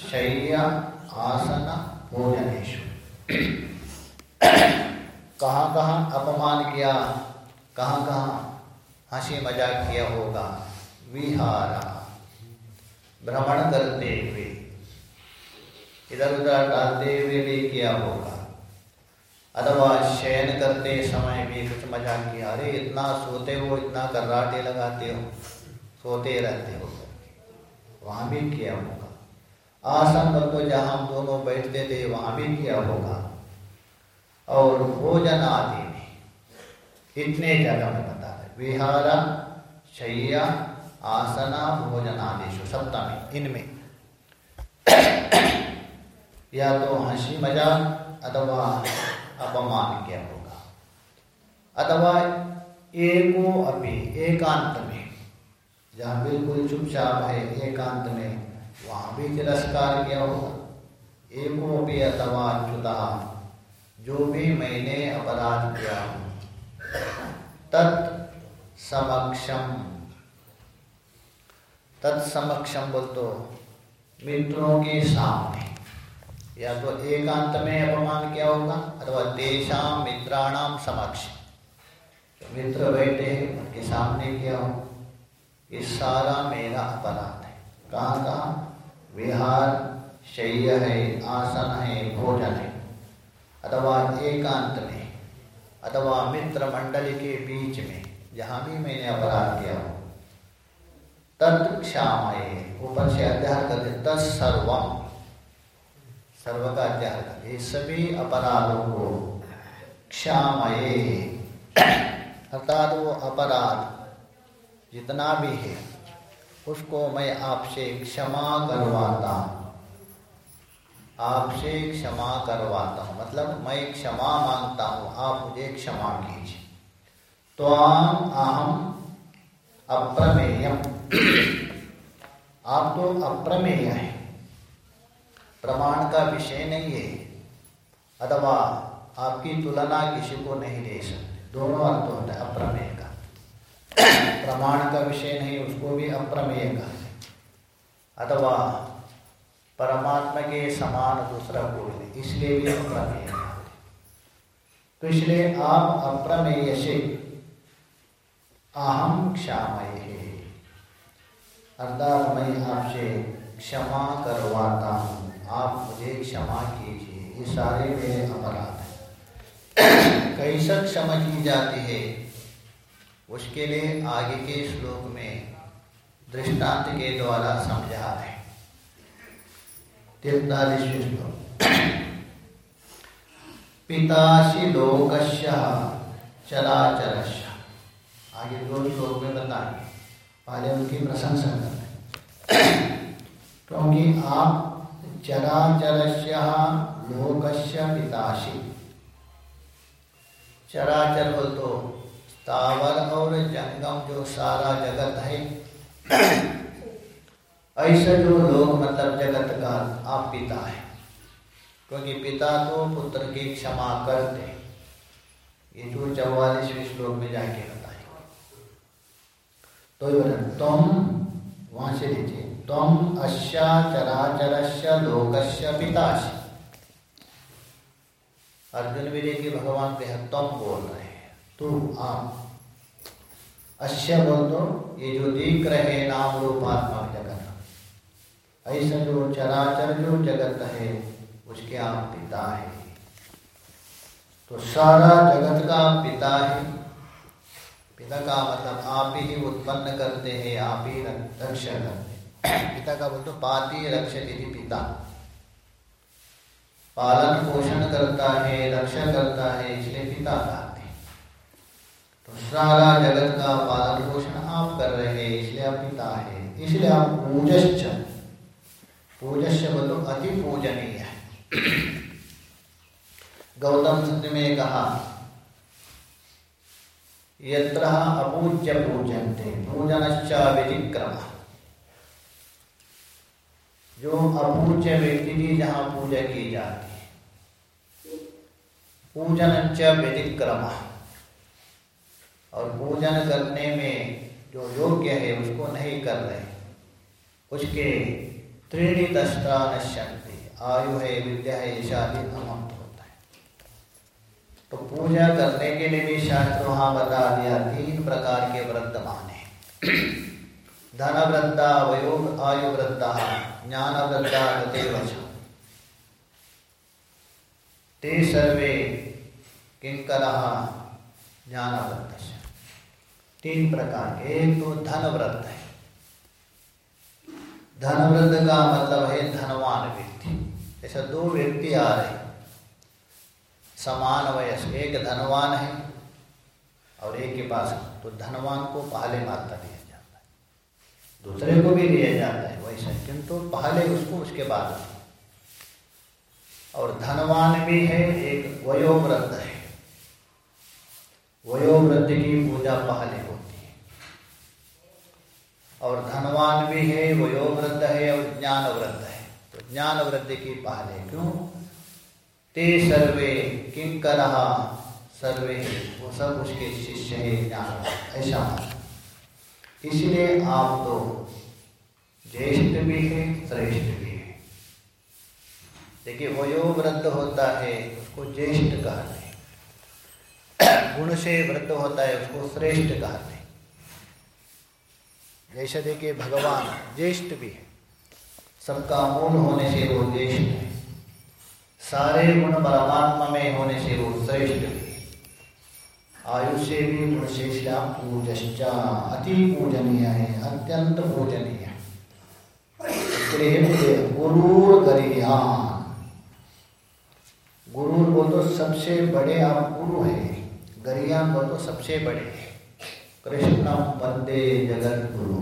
शैया, आसन, भोजनेशु। कहाँ कहाँ अपमान किया, कहाँ कहाँ हँसी मज़ाक किया होगा, विहार। भ्रमण करते हुए, इधर उधर डालते हुए भी किया होगा। अथवा शयन करते समय भी कुछ मज़ाक किया। अरे, इतना सोते हो, इतना कर्राटे लगाते हो, सोते रहते हो। वहाँ भी किया होगा। आसन पर तो जहाँ हम दोनों बैठते थे, वहाँ भी किया होगा। और भोजन आदि में इतने जगह में बता रहे। विहारा, शैया, आसना, भोजन आदिशु, सप्तमी, इनमें। या तो हँसी मज़ाक अथवा अपमान किया होगा? अथवा एको अपि, एकांत में। जहाँ बिल्कुल चुपचाप है, एकांत में, वहाँ भी तिरस्कार किया होगा? एको भी अथवा अच्युता जो भी मैंने अपराध किया तत् समक्षम। तत्समक्षम बोल तो मित्रों के सामने। या तो एकांत में अपमान किया होगा, अथवा तेषाम मित्राणाम समक्ष। मित्र बैठे हैं, उनके सामने किया हो, ये सारा मेरा अपराध है। कहाँ कहाँ विहार, शैय है, आसन है, भोजन है। अथवा एकांत में अथवा मित्र मंडल के बीच में जहाँ भी मैंने अपराध किया हो। तत्क्षामय ऊपर से अध्याय करते तत्सर्वम। सर्व का अध्याय करते ये सभी अपराधों को क्षामये। अर्थात वो अपराध जितना भी है, उसको मैं आपसे क्षमा करवाता हूँ। आपसे क्षमा करवाता हूँ। मतलब मैं क्षमा माँगता हूँ, आप मुझे क्षमा कीजिए। तो आम अहम अप्रमेयम। आप तो अप्रमेय है। प्रमाण का विषय नहीं है। अथवा आपकी तुलना किसी को नहीं दे सकते। दोनों अर्थ होता है, अप्रमेय का। प्रमाण का विषय नहीं, उसको भी अप्रमेय का अथवा परमात्मा के समान दूसरा कोई नहीं, इसलिए भी अप्रमेय तो इसलिए आप अप्रमेय से अहम क्षामय। है अर्थात मैं आपसे क्षमा करवाता हूँ, आप मुझे क्षमा कीजिए, ये सारे मेरे अपराध हैं। कैसा क्षमा की जाती है? उसके लिए आगे के श्लोक में दृष्टांत के द्वारा समझा है। तिरतालीसवें श्लोक पिताशी लोकस्य चराचरस्य। आगे दो श्लोक में बताएँगे पहले उनकी प्रशंसा करते क्योंकि आप चराचरस्य लोकस्य पिताशी चराचर हो तो स्थावर और जंगम जो सारा जगत है। ऐसा जो लोग मतलब जगत का आप पिता है, क्योंकि पिता तो पुत्र की क्षमा करते ये जो चौवालीसवें श्लोक में जाके बताए तो तुम वहाँ से लीजिए तुम अश्या चराचरस्य लोकस्य पिताशी अर्जुन भी देखिए भगवान के तुम बोल रहे हैं। तू आप। अश्य बोल दो, ये जो दिख रहे नाम रूपात्मक जगत ऐसा जो चराचर जो जगत है, उसके आप पिता है। तो सारा जगत का पिता है। पिता का मतलब आप ही उत्पन्न करते हैं, आप ही रक्षा करते हैं। पिता का बोल तो पाती रक्षती पिता। पालन पोषण करता है रक्षा करता है, इसलिए पिता कहते हैं। तो सारा जगत का पालन पोषण आप कर रहे हैं, इसलिए आप पिता है। इसलिए आप पूजश्च पूजस्य बोलो अति पूजनीय है गौतम सिद्ध में कहा, यत्र अपूज्य पूजनते, पूजनश्च विधिक्रम जो अपूज्य व्यक्ति की जहाँ पूजा की जाती है पूजन च व्यतिक्रम। और पूजन करने में जो योग्य है, उसको नहीं कर रहे। उसके त्रिणी दस्ता नश्यंत आयु है विद्या है शादी समाप्त होता है तो पूजा करने के लिए भी शास्त्र वहाँ बता दिया तीन प्रकार के व्रत माने धन वृद्धा वयोग आयु वृद्धा ज्ञान वृद्धा गते ते सर्वे किंकर ज्ञान वृद्ध तीन प्रकार एक तो धन व्रत है। धन वृद्ध का मतलब है धनवान व्यक्ति। ऐसा दो व्यक्ति आ रहे समान वयस एक धनवान है और एक के पास तो धनवान को पहले मात्रा दिया जाता है। दूसरे को भी दिया जाता है, वैसा किंतु पहले उसको उसके बाद। और धनवान भी है, एक वयोवृद्ध है। वयोवृद्ध की पूजा पहले और धनवान भी है, वयोवृद्ध है और ज्ञान वृद्ध है। तो ज्ञान वृद्धि की पहले क्यों? ते सर्वे किंकर सर्वे, वो सब उसके शिष्य है ज्ञान ऐसा इसलिए आप तो ज्येष्ठ भी है, श्रेष्ठ भी है। देखिए वो यो वृद्ध होता है, उसको ज्येष्ठ कहते हैं। गुण से वृद्ध होता है, उसको श्रेष्ठ कहते हैं। जैसे देखिए भगवान ज्येष्ठ भी है। सबका मूल होने से वो ज्येष्ठ है। सारे गुण परमात्मा में होने से वो श्रेष्ठ है। आयुष्य भी गुण शेषा पूजश्चा, अति पूजनीय है, अत्यंत पूजनीय गुरु गरियान गुरु बोल तो सबसे बड़े आप गुरु हैं। गरियान बोल तो सबसे बड़े कृष्ण वंदे जगत गुरु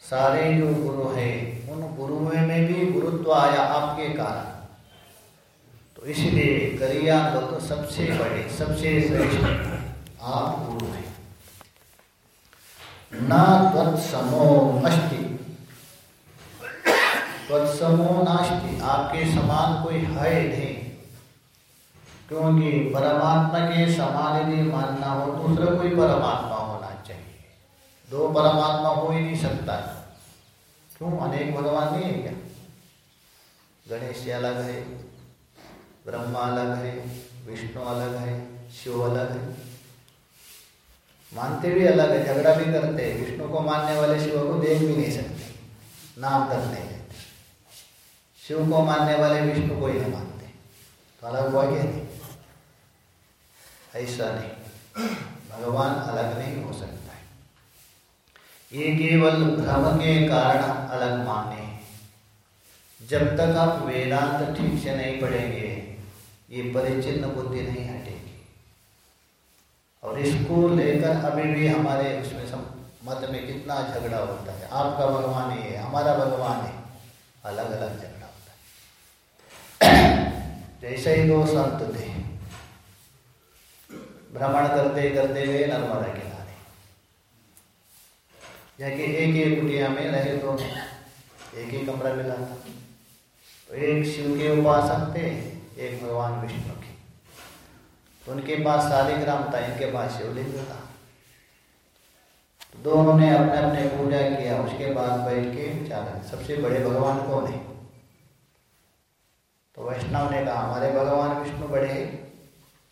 सारे जो गुरु हैं, उन गुरुओं में भी गुरुत्व आया आपके कारण। तो इसलिए करिया को तो सबसे बड़े, सबसे श्रेष्ठ आप गुरु हैं। न तत्समो अष्टि तत्समो नास्ति आपके समान कोई है नहीं। क्योंकि परमात्मा के समान यदि मानना हो, दूसरा कोई परमात्मा दो परमात्मा हो ही नहीं सकता। क्यों? अनेक भगवान नहीं है क्या? गणेश अलग है, ब्रह्मा अलग है, विष्णु अलग है, शिव अलग है। मानते भी अलग है, झगड़ा भी करते हैं। विष्णु को मानने वाले शिव को देख भी नहीं सकते, नाम तक नहीं लेते। शिव को मानने वाले विष्णु को ही मानते। तो अलग हुआ क्या? नहीं ऐसा नहीं। भगवान अलग नहीं हो सकता। ये केवल भ्रम के कारण अलग माने जब तक आप वेदांत ठीक से नहीं पढ़ेंगे, ये परिचिन्न बुद्धि नहीं हटेगी। और इसको लेकर अभी भी हमारे उसमें सब मत में कितना झगड़ा होता है। आपका भगवान ये है, हमारा भगवान है। अलग अलग झगड़ा होता है। जैसे ही दो संत थे, भ्रमण करते करते हुए नर्मदा के जाके एक एक कुटिया में रहे तो एक ही कमरा मिला था। तो एक शिव के उपासक थे, एक भगवान विष्णु के। तो उनके पास शालिग्राम था, इनके पास शिवलिंग था। तो दोनों ने अपने अपने पूजा किया, उसके बाद बैठ के विचार सबसे बड़े भगवान कौन है? तो वैष्णव ने कहा, हमारे भगवान विष्णु बड़े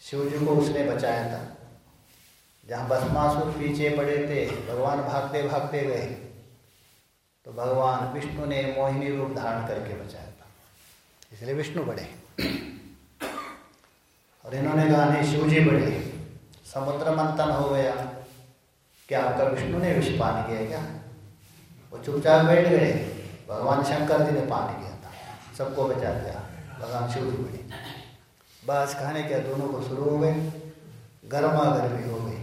शिव जी को उसने बचाया था। जहाँ भस्मासुर पीछे पड़े थे, भगवान भागते भागते गए तो भगवान विष्णु ने मोहिनी रूप धारण करके बचाया था। इसलिए विष्णु बड़े। और इन्होंने कहा, नहीं शिव जी बड़े। समुद्र मंथन हो गया। क्या आपका विष्णु ने विष पान किया क्या? वो चुपचाप बैठ गए। भगवान शंकर जी ने पान किया था। सबको बचा दिया। भगवान शिव जी बड़े। बस खाने क्या दोनों को शुरू हो गए। गर्मा गर्मी हो गई।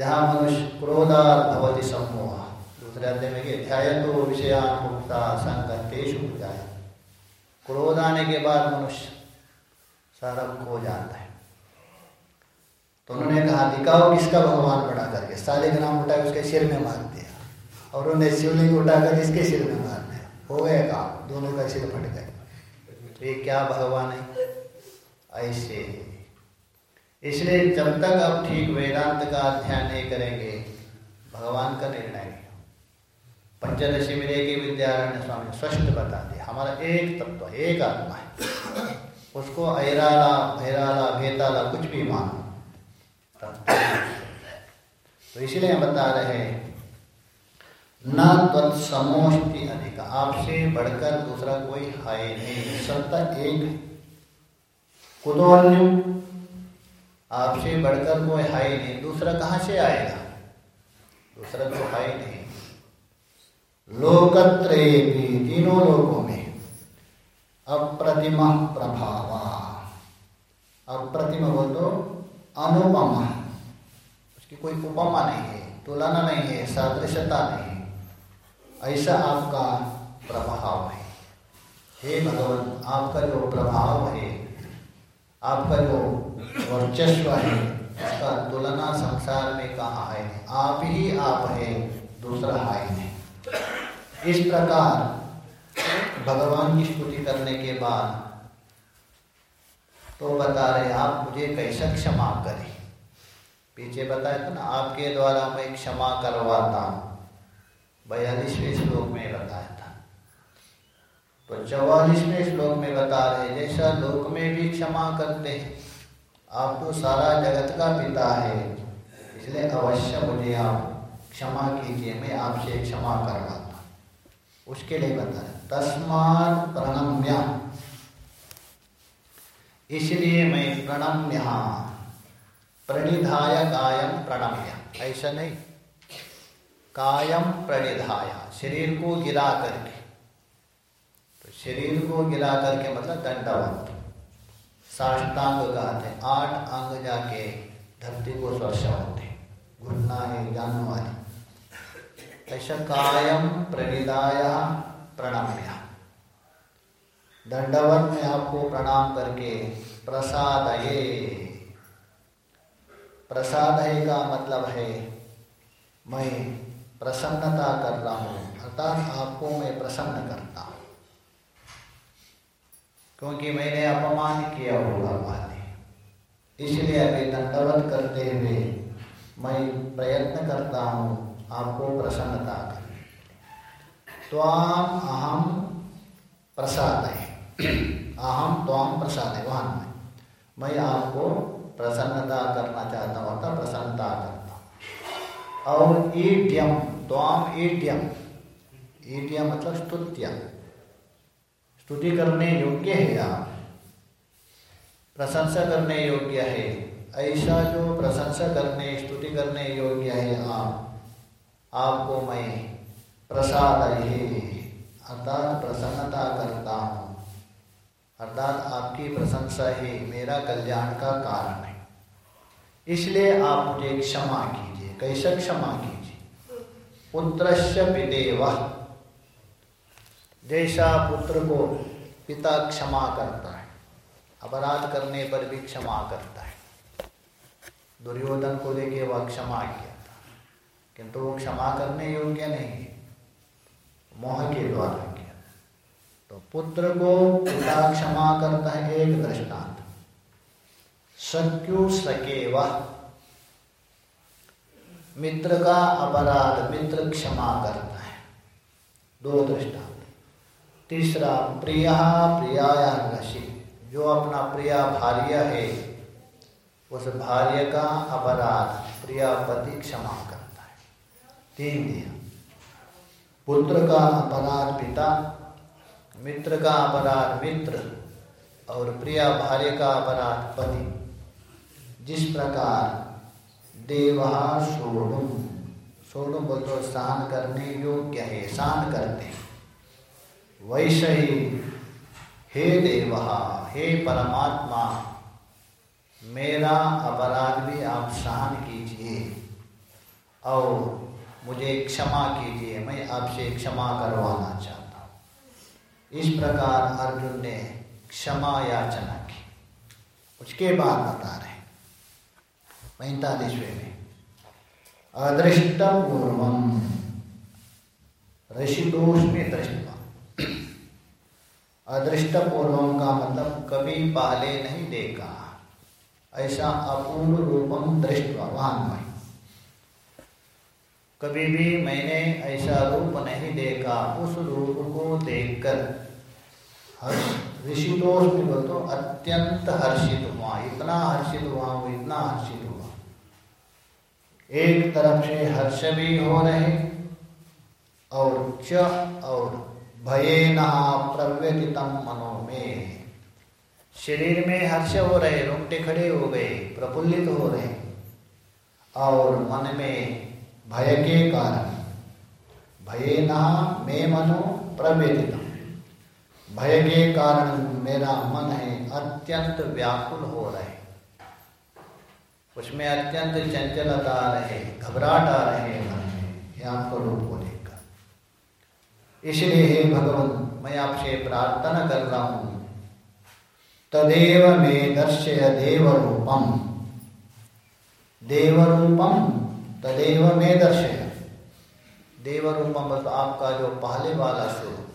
जहाँ मनुष्य क्रोधा भवती सम्मोह। दूसरे अध्याय में ध्याय तो विषयान मुक्ता संगतेशु जाए क्रोध आने के बाद मनुष्य सारा खो जाता है। तो उन्होंने कहा, दिखाओ किसका भगवान बड़ा करके। साले का नाम उठा उसके सिर में मार दिया। और उन्होंने शिवलिंग उठाकर इसके सिर में मार दिया। हो गया काम, दोनों का सिर फट गए तो ये क्या भगवान है? ऐसे इसलिए जब तक आप ठीक वेदांत का अध्ययन नहीं करेंगे, भगवान का निर्णय नहीं पंचदशी मिले के विद्यारण्य स्वामी स्पष्ट बता दिया हमारा एक तत्व, एक आत्मा है। उसको ऐराला भैराला भेताला कुछ भी मानो। तो इसलिए हम बता रहे न तत्समोष्टि अधिक, आपसे बढ़कर दूसरा कोई है नहीं, सत्ता एक कुतोन्य आपसे बढ़कर कोई है नहीं, दूसरा कहाँ से आएगा? दूसरा तो है नहीं। लोकत्र तीनों लोगों में अप्रतिम प्रभाव। अप्रतिम बोल तो अनुपमा। उसकी कोई उपमा नहीं है, तुलना नहीं है, सादृश्यता नहीं है। ऐसा आपका प्रभाव है। हे भगवान, आपका जो प्रभाव है आपका जो वर्चस्व है, उसका तुलना संसार में कहा है? आप ही आप है, दूसरा है नहीं। इस प्रकार भगवान की स्तुति करने के बाद तो बता रहे, आप मुझे कैसा क्षमा करें? पीछे बताया था ना, आपके द्वारा मैं क्षमा करवाता हूँ। बयालीसवें श्लोक में बताया था। तो चौवालीसवें श्लोक में बता रहे जैसा लोक में भी क्षमा करते हैं, आप तो सारा जगत का पिता है। इसलिए अवश्य मुझे आप क्षमा कीजिए, मैं आपसे क्षमा करवाता उसके लिए बता रहे तस्मात प्रणम्य। इसलिए मैं प्रणम्य। प्रणिधाय कायम प्रणम्य। ऐसा नहीं। कायम प्रणिधाय। शरीर को गिरा करके। शरीर को गिरा करके मतलब दंडवत साष्टांग गाते आठ अंग जाके धरती को स्पर्श होते घुटना है जानने वाली। ऐसा कायम प्रणिदाय प्रणम्य। दंडवत में आपको प्रणाम करके प्रसाद ये प्रसाद का मतलब है, मैं प्रसन्नता कर रहा हूँ। अर्थात आपको मैं प्रसन्न करता हूँ। क्योंकि मैंने अपमान किया होगा वाले इसलिए अभी दंडवत करते हुए मैं प्रयत्न करता हूँ आपको प्रसन्नता कर अहम प्रसाद। है अहम त्वाम प्रसाद है वहाँ में। मैं आपको प्रसन्नता करना चाहता हूँ अर्थात प्रसन्नता करता हूँ। और ईड्यम, त्वाम ईड्यम। ईड्यम मतलब स्तुत्य। स्तुति करने योग्य है आप प्रशंसा करने योग्य है। ऐसा जो प्रशंसा करने, स्तुति करने योग्य है आप, आपको मैं प्रसाद अर्थात प्रसन्नता करता हूँ। अर्थात आपकी प्रशंसा ही मेरा कल्याण का कारण है। इसलिए आप मुझे क्षमा कीजिए, कैसे क्षमा कीजिए? पुत्र पिदेव। जैसा पुत्र को पिता क्षमा करता है, अपराध करने पर भी क्षमा करता है। दुर्योधन को लेके वह क्षमा किया था किंतु वो क्षमा करने योग्य नहीं है, मोह के द्वारा किया। तो पुत्र को पिता क्षमा करता है एक दृष्टांत। सक्यु सके वह मित्र का अपराध मित्र क्षमा करता है। दो दृष्टांत। तीसरा, प्रिया प्रियाया रशी जो अपना प्रिया भार्य है, उस भार्य का अपराध प्रिया पति क्षमा करता है। तीन दिया। पुत्र का अपराध पिता, मित्र का अपराध मित्र, और प्रिया भार्य का अपराध पति। जिस प्रकार देवा सोडुम सोडुम बोल तो सहन करने योग्य है सहन करते हैं। वैसे ही हे देव, हे परमात्मा, मेरा अपराध भी आप सहन कीजिए। और मुझे क्षमा कीजिए, मैं आपसे क्षमा करवाना चाहता हूँ। इस प्रकार अर्जुन ने क्षमा याचना की। उसके बाद बता रहे पैंतालीसवें में, अदृष्ट पूर्वम ऋषिदोष में दृष्टवा। अदृष्ट पूर्वम का मतलब कभी पहले नहीं देखा। ऐसा अपूर्ण रूपम दृष्टवान मैं कभी भी मैंने ऐसा रूप नहीं देखा, उस रूप को देखकर हर्ष ऋषिदोष में बोल तो अत्यंत हर्षित हुआ। इतना हर्षित हुआ, वो इतना हर्षित हुआ। एक तरफ़ से हर्ष भी हो रहे और च और भये न प्रव्यतितम मनो में। शरीर में हर्ष हो रहे, रोंगटे खड़े हो गए, प्रफुल्लित हो रहे। और मन में भय के कारण भये न मे मनो प्रवेदित भय के कारण मेरा मन है अत्यंत व्याकुल हो रहे। उसमें अत्यंत चंचलता आ रहे, घबराहट आ रहे मन में। ये आपको रूप को इसलिए हे भगवान मैं आपसे प्रार्थना कर रहा हूँ। तदेव में दर्शय देव रूपम देव रूपम तदेव में दर्शय। देव रूपम मतलब आपका जो पहले वाला स्वरूप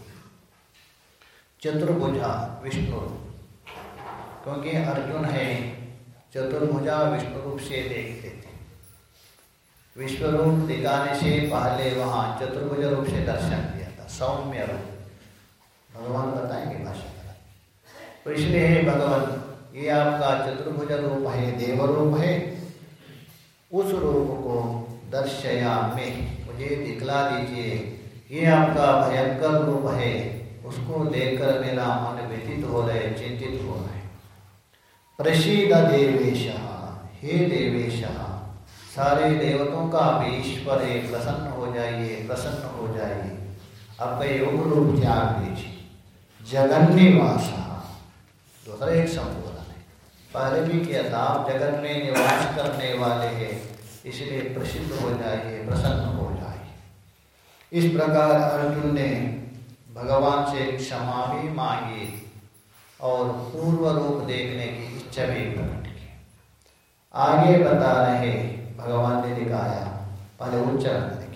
चतुर्भुजा विष्णु। क्योंकि अर्जुन है, चतुर्भुजा विष्णु रूप से देखते थे। विश्व रूप दिखाने से पहले वहाँ चतुर्भुज रूप से दर्शन दिया सौम्य रूप भगवान बताएँगे भाषा तो इसलिए हे भगवान, ये आपका चतुर्भुज रूप है, देव रूप है। उस रूप को दर्शया में। मुझे दिखला दीजिए। ये आपका भयंकर रूप है। उसको देखकर मेरा मन व्यतीत हो रहे, चिंतित हो रहे। प्रसिद देवेश, हे देवेश, सारे देवतों का भी ईश्वर है। प्रसन्न हो जाइए, प्रसन्न हो जाइए। आपका योग रूप त्याग दीजिए। जगन निवास दूसरा एक संबोधन है। पहले भी किया था आप जगन में निवास करने वाले हैं। इसलिए प्रसिद्ध हो जाइए, प्रसन्न हो जाइए। इस प्रकार अर्जुन ने भगवान से क्षमा भी मांगी और पूर्व रूप देखने की इच्छा भी प्रकट की। आगे बता रहे, भगवान ने दिखाया पहले उच्चारण देखिए।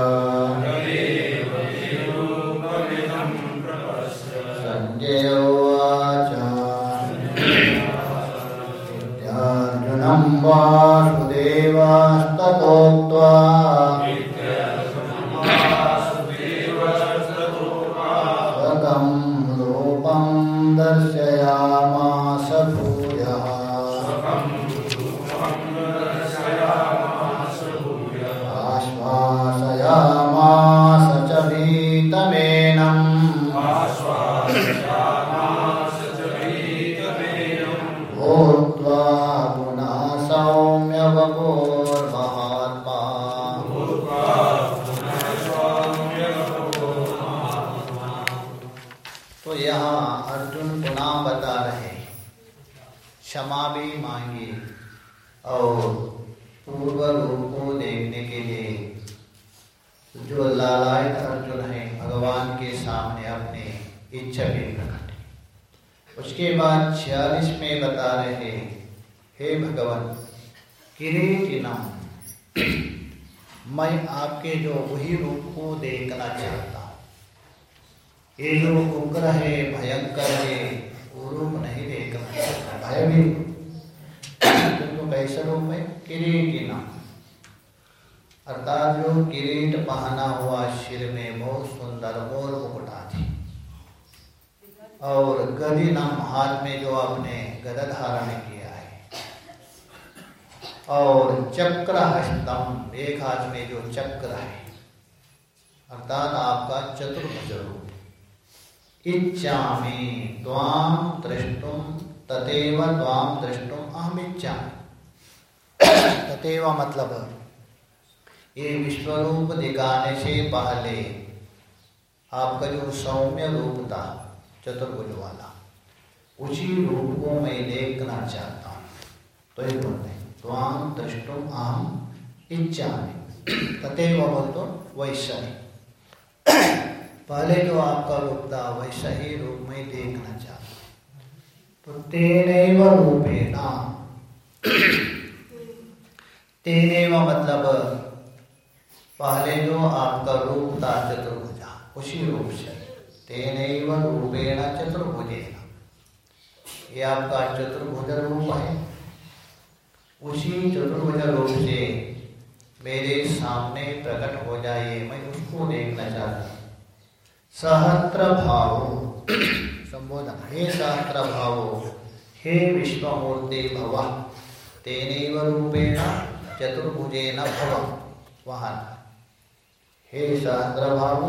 प्रपश्च देखना चाहता हूँ तो ये बोलते हैं त्वाम दृष्टुम अहम इच्छा तथेव बोल तो वैसा ही पहले जो आपका रूप था वैसा ही रूप में देखना चाहता तो तेन रूपेणा तेनेव मतलब पहले जो आपका रूप था चतुर्भुजा, उसी रूप से। तेन रूपेण चतुर्भुजेन। ये आपका चतुर्भुज रूप है। उसी चतुर्भुज रूप से मेरे सामने प्रकट हो जाए मैं उसको देखना चाहता हूँ। सहस्त्र भाव, संबोधन। हे सहस्त्र भाव, हे विश्वमूर्ति भव तेन रूपेण चतुर्भुजेन भव, वहाँ। हे सहस्त्र भाव,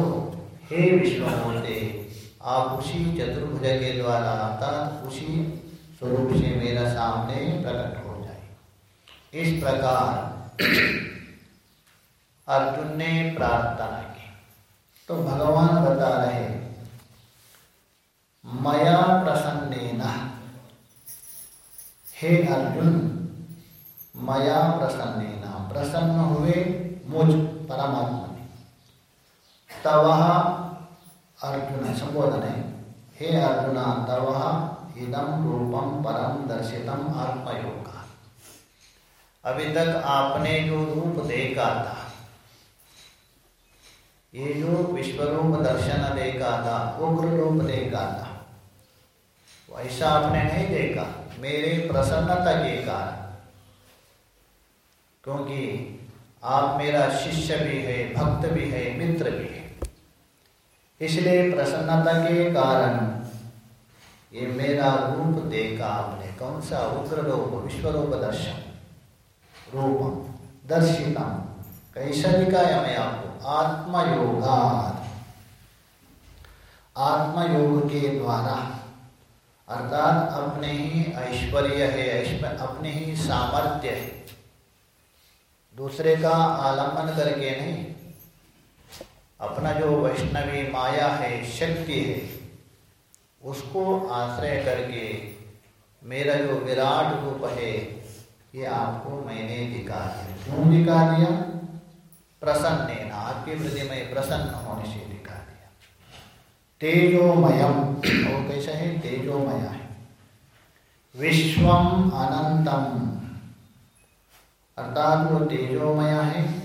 हे विश्वमूर्ति आप उसी चतुर्भुज के द्वारा अर्थात उसी स्वरूप से मेरा सामने प्रकट हो जाए। इस प्रकार अर्जुन ने प्रार्थना की। तो भगवान बता रहे, मया प्रसन्नेन। हे अर्जुन, मया प्रसन्नेन। प्रसन्न हुए मुझ परमात्मा ने। तव अर्जुन संबोधन। है अर्जुन तव इदम रूपम परम दर्शितम आत्मयोगा अभी तक आपने जो रूप देखा था, ये जो विश्वरूप दर्शन देखा था उग्र रूप देखा था, वैसा आपने नहीं देखा। मेरे प्रसन्नता के कारण। क्योंकि आप मेरा शिष्य भी है, भक्त भी है, मित्र भी है। इसलिए प्रसन्नता के कारण ये मेरा रूप देखा आपने। कौन सा उग्र रूप विश्वरूप दर्शन? रूप दर्शिता कैसा दिखाया मैं आपको? आत्मयोगा आत्मयोग के द्वारा। अर्थात अपने ही ऐश्वर्य है अपने ही सामर्थ्य है। दूसरे का आलंबन करके नहीं। अपना जो वैष्णवी माया है शक्ति है उसको आश्रय करके मेरा जो विराट रूप है ये आपको मैंने दिखा दिया। क्यों दिखा दिया? प्रसन्न है ना आपके प्रति मैं प्रसन्न होने से दिखा दिया। तेजोमयम वो कैसा है? तेजोमय है। विश्वम अनंतम अर्थात वो तेजोमय है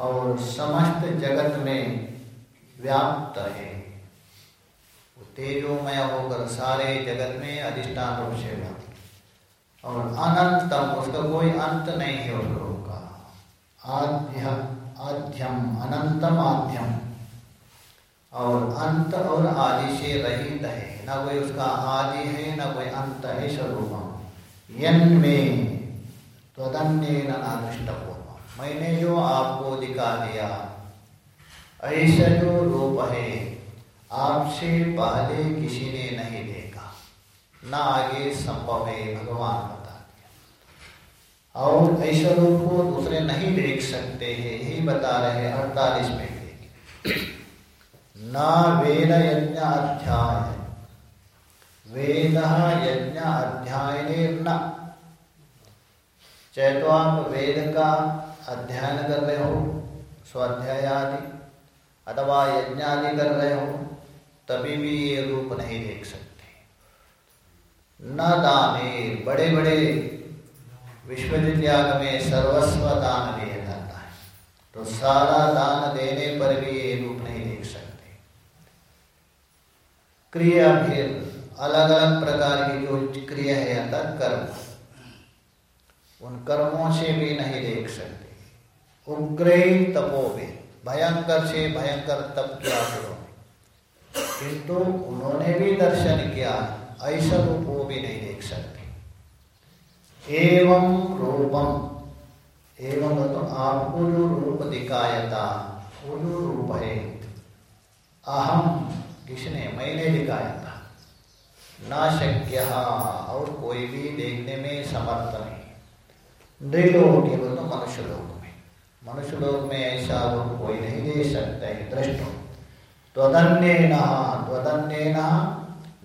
और समस्त जगत में व्याप्त है। वो तेजोमय होकर सारे जगत में अधिष्ठान रूप से व्याप्त और अनंतम, उसका कोई अंत नहीं है उस लोग का। आद्य, आद्यम, अनंतम आद्यम। और अंत और आदि से रहित है। ना कोई उसका आदि है, ना कोई अंत है स्वरूप यन में त्वदन्य नादृष्ट मैंने जो आपको दिखा दिया ऐसा जो रूप है, आपसे पहले किसी ने नहीं देखा। ना आगे संभव है, भगवान बता दिया। और ऐसा रूप को दूसरे नहीं देख सकते हैं, यही बता रहे अड़तालीस में न वेद यज्ञ अध्याय। वेद यज्ञ अध्याय न आप वेद का अध्ययन कर रहे हो स्वाध्याय आदि अथवा यज्ञ आदि कर रहे हो, तभी भी ये रूप नहीं देख सकते। न दाने बड़े बड़े विश्वविद्याग में सर्वस्व दान दिया जाता है। तो सारा दान देने पर भी ये रूप नहीं देख सकते। क्रिया फिर अलग अलग प्रकार की जो क्रिया है अर्थात कर्म, उन कर्मों से भी नहीं देख सकते। उग्र तपोवे भयंकर से भयंकर तप किया किंतु उन्होंने भी दर्शन किया, ऐसा रूप वो भी नहीं देख सकते। एवं रूपम। एवं तो आपको जो रूप दिखाया था वो जो रूप है। अहम किसने? मैंने दिखाया था ना शक्य और कोई भी देखने में समर्थ नहीं। नृलोक केवल तो मनुष्य में मनुष्य लोग में ऐसा रूप कोई नहीं दे सकता है दृष्ट त्वदन्य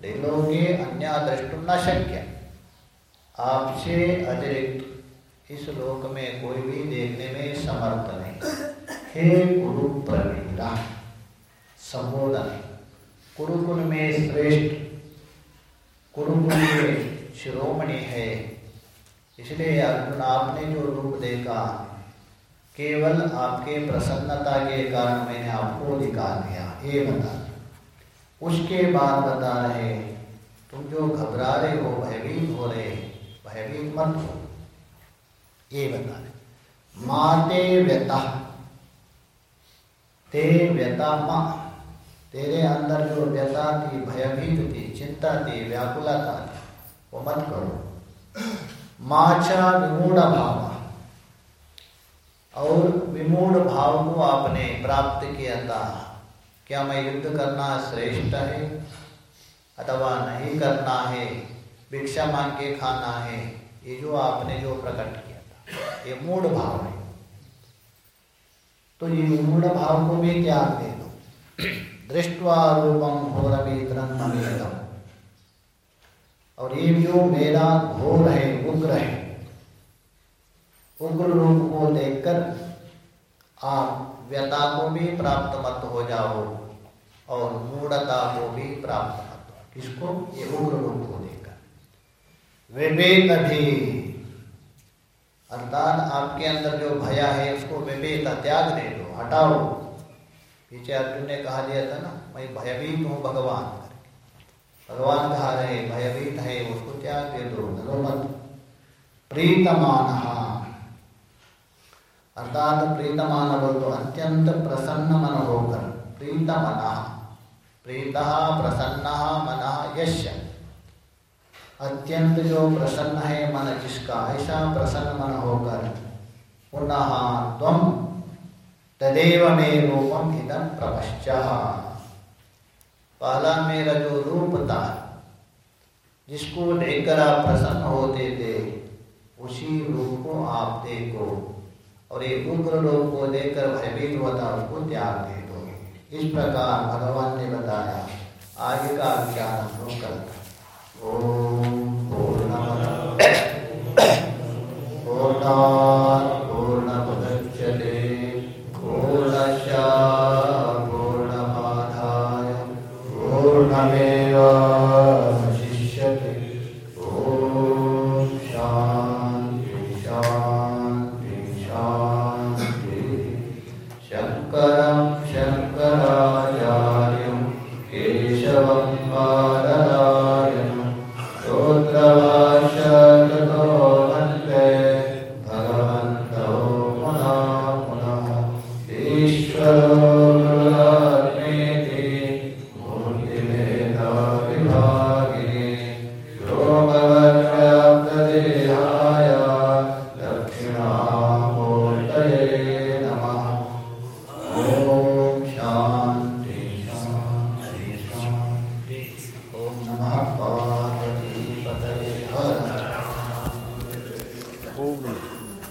त्रिलोके अन्य दृष्टुम न शक्य आपसे अतिरिक्त इस लोक में कोई भी देखने में समर्थ नहीं। हे गुरु प्रवीरा संबोधन। कुरुकुल में श्रेष्ठ, कुरुकुल में शिरोमणि है। इसलिए अर्जुन आपने जो रूप देखा केवल आपके प्रसन्नता के कारण मैंने आपको दिखा दिया। ये बता। उसके बाद बता रहे, तुम जो घबरा रहे हो, भयभीत हो रहे, भयभीत मत हो। ये बता रहे। माते व्यता ते व्यता मा। तेरे अंदर जो व्यता थी, भयभीत थी, चिंता थी, व्याकुलता थी, वो मत करो। माचा विमूढ़ भाव और विमूढ़ भाव को आपने प्राप्त किया था। क्या मैं युद्ध करना श्रेष्ठ है? अथवा नहीं करना है? भिक्षा मांग के खाना है? ये जो आपने जो प्रकट किया था, ये मूड भाव है। तो ये मूड भाव को भी त्याग दे दो। दृष्टवा रूपम घोरवेदम और ये जो मेरा घोर है, उग्र है उग्र रूप को देखकर आप व्यता को भी प्राप्त मत हो जाओ और मूढ़ता को भी प्राप्त मत किसको? ये उग्र रूप को देकर विवेक भी अर्थात आपके अंदर जो भया है, उसको विवेक त्याग दे दो, हटाओ। पीछे अर्जुन ने कहा दिया था ना, मैं भयभीत हूँ भगवान भगवान कहा रहे, भयभीत है, उसको त्याग दे दो मत। प्रीतमान अर्थात प्रीत मानव तो अत्यंत प्रसन्न मन होकर प्रीत मन प्रीत प्रसन्न मन यश अत्यंत जो प्रसन्न है मन जिसका, ऐसा प्रसन्न मन होकर पुनः तम तदेव मे रूपम इदम प्रपश्च। पहला मेरा जो रूप था, जिसको देखकर आप प्रसन्न होते थे, उसी रूप को आप देखो। और ये उग्र लोग को देखकर भयभीत होता उसको त्याग दे दो इस प्रकार भगवान ने बताया आज का विचार हम लोग करते ओम